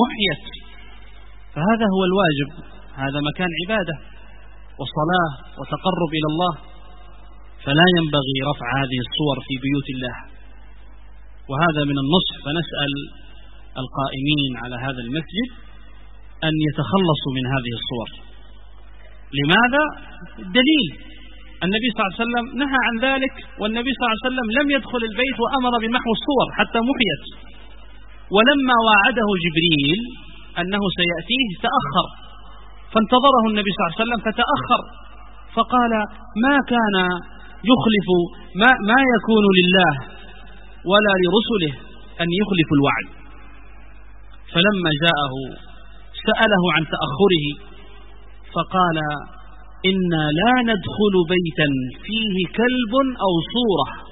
محيت. فهذا هو الواجب. هذا مكان عبادة وصلاة وتقرب إلى الله. فلا ينبغي رفع هذه الصور في بيوت الله. وهذا من النصح. فنسأل القائمين على هذا المسجد أن يتخلصوا من هذه الصور. لماذا؟ دليل. النبي صلى الله عليه وسلم نهى عن ذلك والنبي صلى الله عليه وسلم لم يدخل البيت وأمر بمحو الصور حتى محيت. ولما وعده جبريل أنه سيأتيه تأخر. فانتظره النبي صلى الله عليه وسلم فتأخر. فقال ما كان يخلف ما, ما يكون لله ولا لرسله أن يخلف الوعد. فلما جاءه سأله عن تأخره فقال إنا لا ندخل بيتا فيه كلب أو صورة.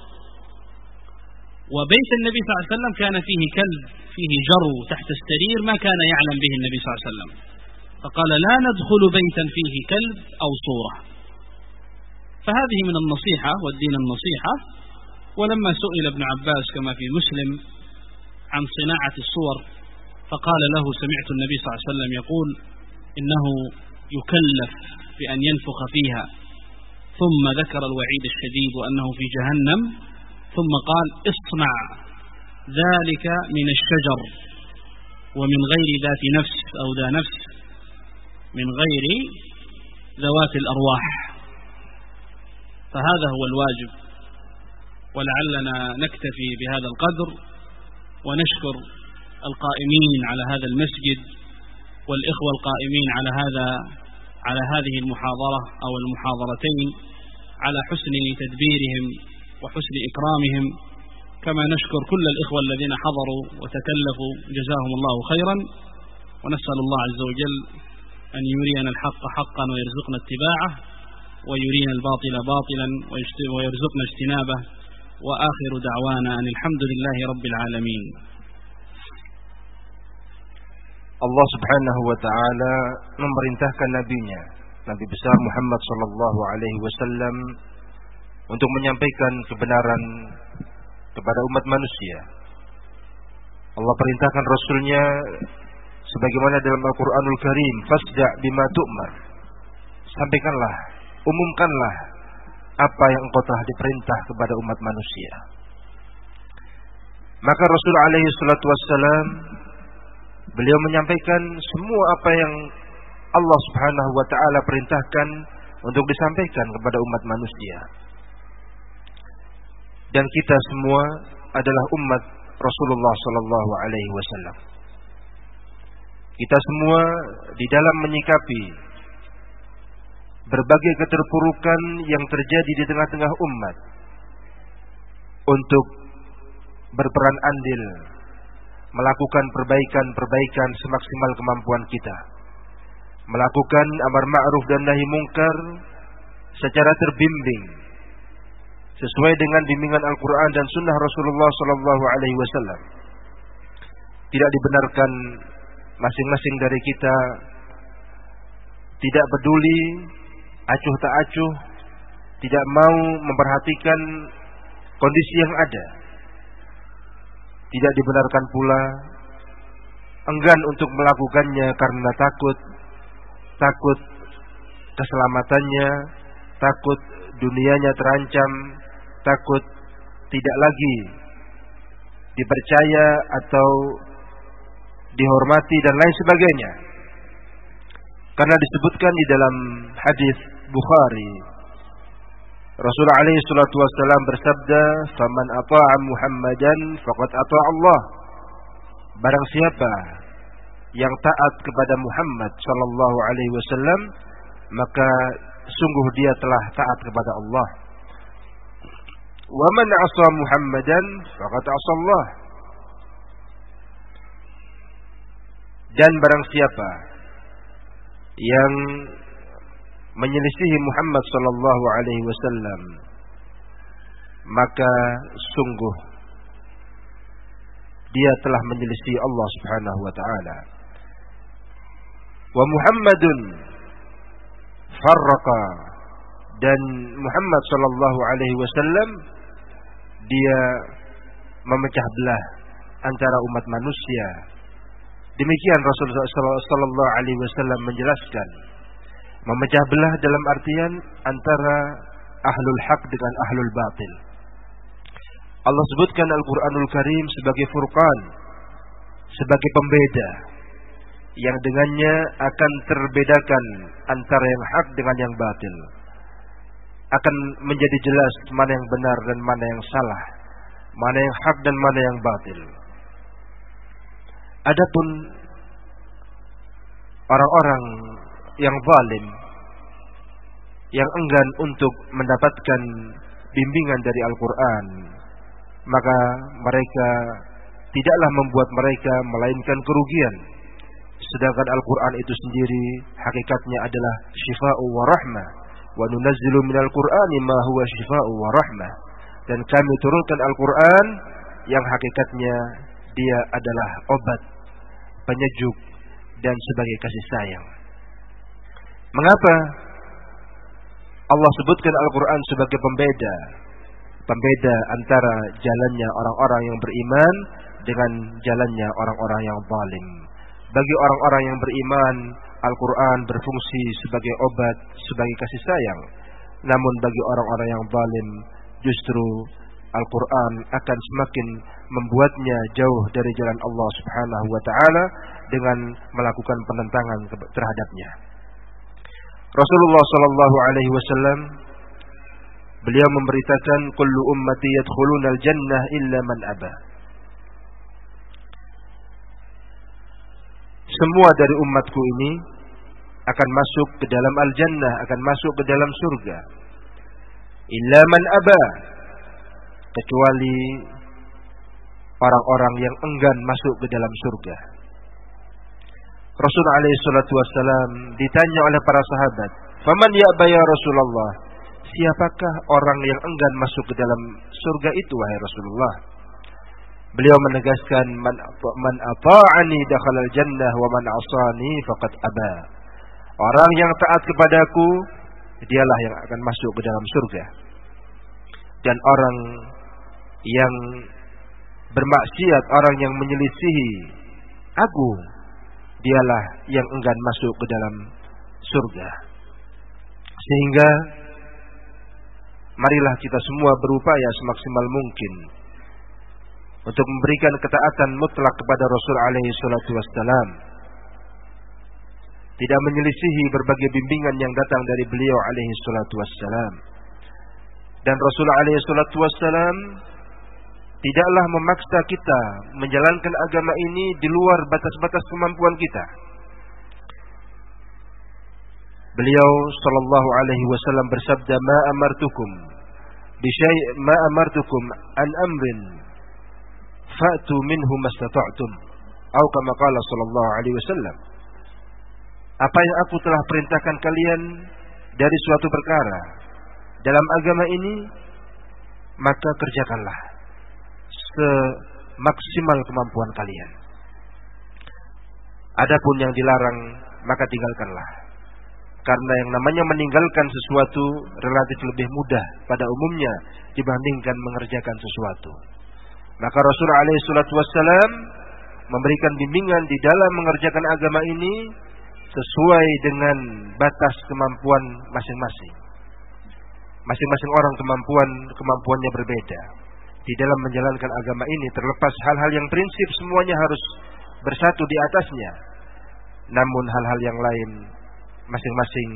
وبيت النبي صلى الله عليه وسلم كان فيه كلب فيه جرو تحت السرير ما كان يعلم به النبي صلى الله عليه وسلم. فقال لا ندخل بيتا فيه كلب أو صورة. فهذه من النصيحة والدين النصيحة. ولما سئل ابن عباس كما في مسلم عن صناعة الصور فقال له سمعت النبي صلى الله عليه وسلم يقول إنه يكلف بأن ينفخ فيها. ثم ذكر الوعيد الشديد وأنه في جهنم. ثم قال اصنع ذلك من الشجر ومن غير ذات نفس أو ذا نفس من غير ذوات الأرواح. فهذا هو الواجب. ولعلنا نكتفي بهذا القدر ونشكر القائمين على هذا المسجد والإخوة القائمين على هذا على هذه المحاضرة أو المحاضرتين على حسن تدبيرهم وحسن إكرامهم كما نشكر كل الإخوة الذين حضروا وتكلفوا جزاهم الله خيرا ونسأل الله عز وجل أن يرينا الحق حقا ويرزقنا اتباعه ويرينا الباطل باطلا ويرزقنا اجتنابه. وآخر دعوانا أن الحمد لله رب العالمين. Allah Subhanahu wa taala memerintahkan nabinya Nabi besar Muhammad sallallahu alaihi wasallam untuk menyampaikan kebenaran kepada umat manusia. Allah perintahkan rasulnya sebagaimana dalam Al-Qur'anul Karim, "Fasda' bima tu'mar." Sampaikanlah, umumkanlah apa yang engkau telah diperintah kepada umat manusia. Maka Rasul alaihi salatu wassalam beliau menyampaikan semua apa yang Allah Subhanahu wa taala perintahkan untuk disampaikan kepada umat manusia. Dan kita semua adalah umat Rasulullah sallallahu alaihi wasallam. Kita semua di dalam menyikapi berbagai keterpurukan yang terjadi di tengah-tengah umat untuk berperan andil melakukan perbaikan-perbaikan semaksimal kemampuan kita. Melakukan amar ma'ruf dan nahi mungkar secara terbimbing sesuai dengan bimbingan Al-Qur'an dan sunnah Rasulullah sallallahu alaihi wasallam. Tidak dibenarkan masing-masing dari kita tidak peduli acuh tak acuh, tidak mau memperhatikan kondisi yang ada tidak dibenarkan pula enggan untuk melakukannya karena takut takut keselamatannya, takut dunianya terancam, takut tidak lagi dipercaya atau dihormati dan lain sebagainya. Karena disebutkan di dalam hadis Bukhari Rasulullah alaihi salatu wasallam bersabda, "Faman ata'a Muhammadan faqad ata'a Allah." Barang siapa yang taat kepada Muhammad sallallahu alaihi wasallam, maka sungguh dia telah taat kepada Allah. Wa man 'asa Muhammadan faqad 'asa Allah. Dan barang siapa yang menyelisihi Muhammad sallallahu alaihi wasallam maka sungguh dia telah menyelisih Allah Subhanahu wa taala. Wa Muhammadun farraqa dan Muhammad sallallahu alaihi wasallam dia memecah belah antara umat manusia. Demikian Rasulullah sallallahu alaihi wasallam menjelaskan memecah belah dalam artian antara ahlul hak dengan ahlul batil. Allah sebutkan Al-Quranul Karim sebagai furqan, sebagai pembeda, yang dengannya akan terbedakan antara yang hak dengan yang batil. Akan menjadi jelas mana yang benar dan mana yang salah, mana yang hak dan mana yang batil. Adapun orang-orang yang zalim yang enggan untuk mendapatkan bimbingan dari Al-Qur'an maka mereka tidaklah membuat mereka melainkan kerugian sedangkan Al-Qur'an itu sendiri hakikatnya adalah syifa'u wa rahmah wa minal qur'ani ma huwa dan kami turunkan Al-Qur'an yang hakikatnya dia adalah obat penyejuk dan sebagai kasih sayang Mengapa Allah sebutkan Al-Quran sebagai pembeda? Pembeda antara jalannya orang-orang yang beriman dengan jalannya orang-orang yang zalim. Bagi orang-orang yang beriman, Al-Quran berfungsi sebagai obat, sebagai kasih sayang. Namun bagi orang-orang yang zalim, justru Al-Quran akan semakin membuatnya jauh dari jalan Allah Subhanahu wa taala dengan melakukan penentangan terhadapnya. Rasulullah sallallahu alaihi wasallam beliau memberitakan kullu ummati yadkhuluna al-jannah illa man aba. Semua dari umatku ini akan masuk ke dalam al-jannah, akan masuk ke dalam surga. Illa man aba. Kecuali orang-orang yang enggan masuk ke dalam surga. Rasul alaihi salatu wassalam ditanya oleh para sahabat, "Faman ya'ba ya Rasulullah?" Siapakah orang yang enggan masuk ke dalam surga itu wahai Rasulullah? Beliau menegaskan man man ata'ani dakhalal jannah wa man asani faqad aba. Orang yang taat kepadaku dialah yang akan masuk ke dalam surga. Dan orang yang bermaksiat, orang yang menyelisihi aku dialah yang enggan masuk ke dalam surga. Sehingga marilah kita semua berupaya semaksimal mungkin untuk memberikan ketaatan mutlak kepada Rasul alaihi salatu wassalam. Tidak menyelisihi berbagai bimbingan yang datang dari beliau alaihi salatu wassalam. Dan Rasul alaihi salatu wassalam tidaklah memaksa kita menjalankan agama ini di luar batas-batas kemampuan kita. Beliau sallallahu alaihi wasallam bersabda, "Ma amartukum bi syai' ma amartukum an amrin fa'tu minhu mastata'tum." Atau kama qala sallallahu alaihi wasallam. Apa yang aku telah perintahkan kalian dari suatu perkara dalam agama ini, maka kerjakanlah semaksimal kemampuan kalian. Adapun yang dilarang maka tinggalkanlah. Karena yang namanya meninggalkan sesuatu relatif lebih mudah pada umumnya dibandingkan mengerjakan sesuatu. Maka Rasulullah alaihi salatu wassalam memberikan bimbingan di dalam mengerjakan agama ini sesuai dengan batas kemampuan masing-masing. Masing-masing orang kemampuan kemampuannya berbeda. Di dalam menjalankan agama ini terlepas hal-hal yang prinsip semuanya harus bersatu di atasnya. Namun hal-hal yang lain masing-masing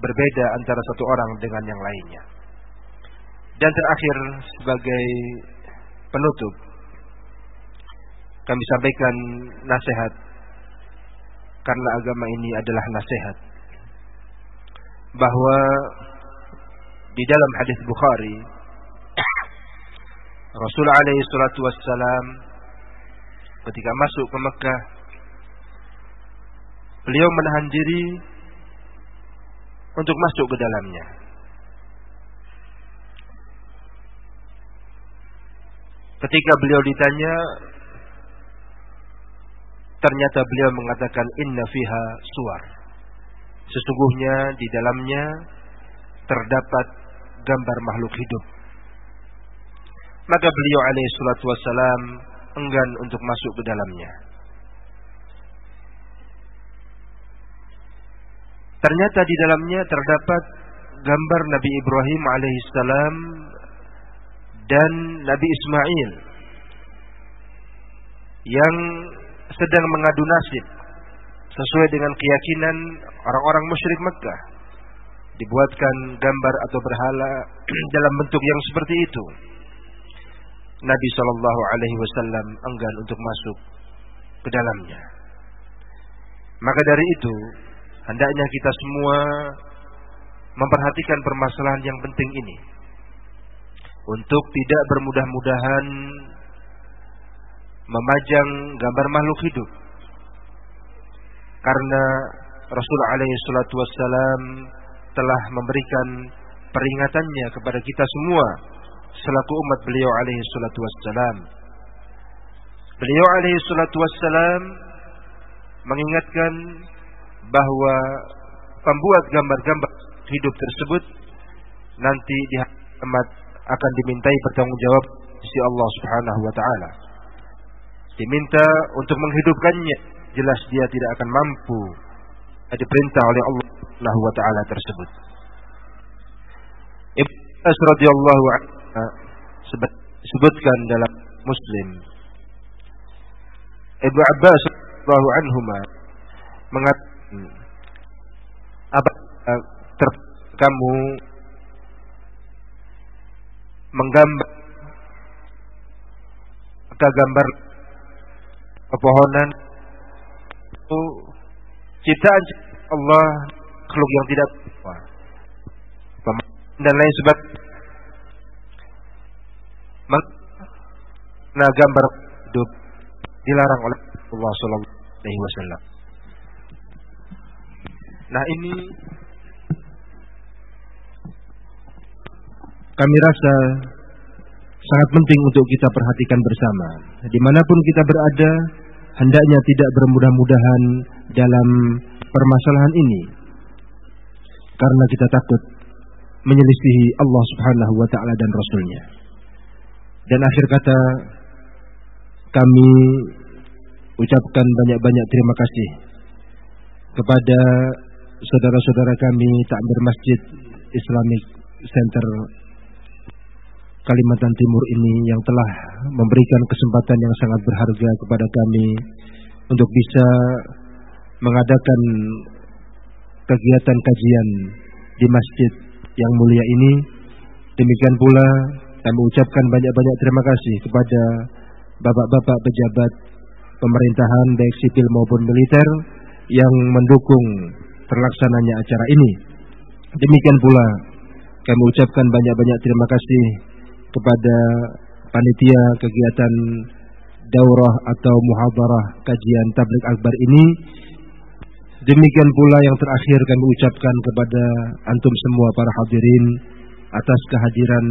berbeda antara satu orang dengan yang lainnya. Dan terakhir sebagai penutup kami sampaikan nasihat karena agama ini adalah nasihat bahwa di dalam hadis Bukhari Rasul alaihi salatu wassalam ketika masuk ke Mekah beliau menahan diri untuk masuk ke dalamnya. Ketika beliau ditanya, ternyata beliau mengatakan inna fiha suar. Sesungguhnya di dalamnya terdapat gambar makhluk hidup. Maka beliau alaihi salatu wassalam enggan untuk masuk ke dalamnya. Ternyata di dalamnya terdapat gambar Nabi Ibrahim alaihissalam dan Nabi Ismail yang sedang mengadu nasib sesuai dengan keyakinan orang-orang musyrik Mekah. Dibuatkan gambar atau berhala dalam bentuk yang seperti itu. Nabi Shallallahu Alaihi Wasallam enggan untuk masuk ke dalamnya. Maka dari itu hendaknya kita semua memperhatikan permasalahan yang penting ini untuk tidak bermudah-mudahan memajang gambar makhluk hidup karena Rasul alaihi salatu wassalam telah memberikan peringatannya kepada kita semua selaku umat beliau wassalam. Beliau wassalam mengingatkan bahwa pembuat gambar-gambar hidup tersebut nanti di akan dimintai pertanggungjawab si Allah Subhanahu wa taala. Diminta untuk menghidupkannya, jelas dia tidak akan mampu diperintah oleh Allah Subhanahu wa taala tersebut. Ibnu radhiyallahu anhu sebutkan dalam Muslim Ibnu Abbas radhiyallahu anhu mengatakan apa ter kamu menggambar maka gambar pepohonan itu ciptaan Allah makhluk yang tidak dan lain sebagainya. Nah gambar hidup dilarang oleh Allah Sallallahu Alaihi Wasallam. Nah ini kami rasa sangat penting untuk kita perhatikan bersama. Di mana pun kita berada, hendaknya tidak bermudah-mudahan dalam permasalahan ini. Karena kita takut menyelisihi Allah subhanahu wa ta'ala dan Rasulnya. Dan akhir kata, kami ucapkan banyak-banyak terima kasih kepada saudara-saudara kami takmir Masjid Islamic Center Kalimantan Timur ini yang telah memberikan kesempatan yang sangat berharga kepada kami untuk bisa mengadakan kegiatan kajian di masjid yang mulia ini. Demikian pula kami ucapkan banyak-banyak terima kasih kepada bapak-bapak pejabat pemerintahan baik sipil maupun militer yang mendukung terlaksananya acara ini. Demikian pula kami ucapkan banyak-banyak terima kasih kepada panitia kegiatan daurah atau muhadarah kajian tablik akbar ini. Demikian pula yang terakhir kami ucapkan kepada antum semua para hadirin atas kehadiran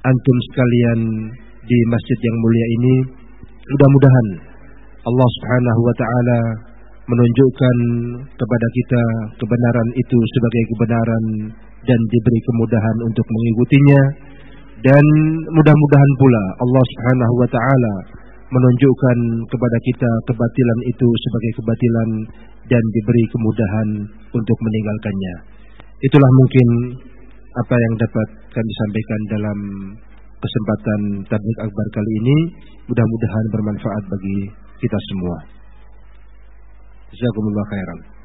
antum sekalian di masjid yang mulia ini. Mudah-mudahan Allah Subhanahu wa taala menunjukkan kepada kita kebenaran itu sebagai kebenaran dan diberi kemudahan untuk mengikutinya dan mudah-mudahan pula Allah Subhanahu wa taala menunjukkan kepada kita kebatilan itu sebagai kebatilan dan diberi kemudahan untuk meninggalkannya. Itulah mungkin apa yang dapat kami sampaikan dalam kesempatan tablik akbar kali ini mudah-mudahan bermanfaat bagi kita semua. Jazakumullah khairan.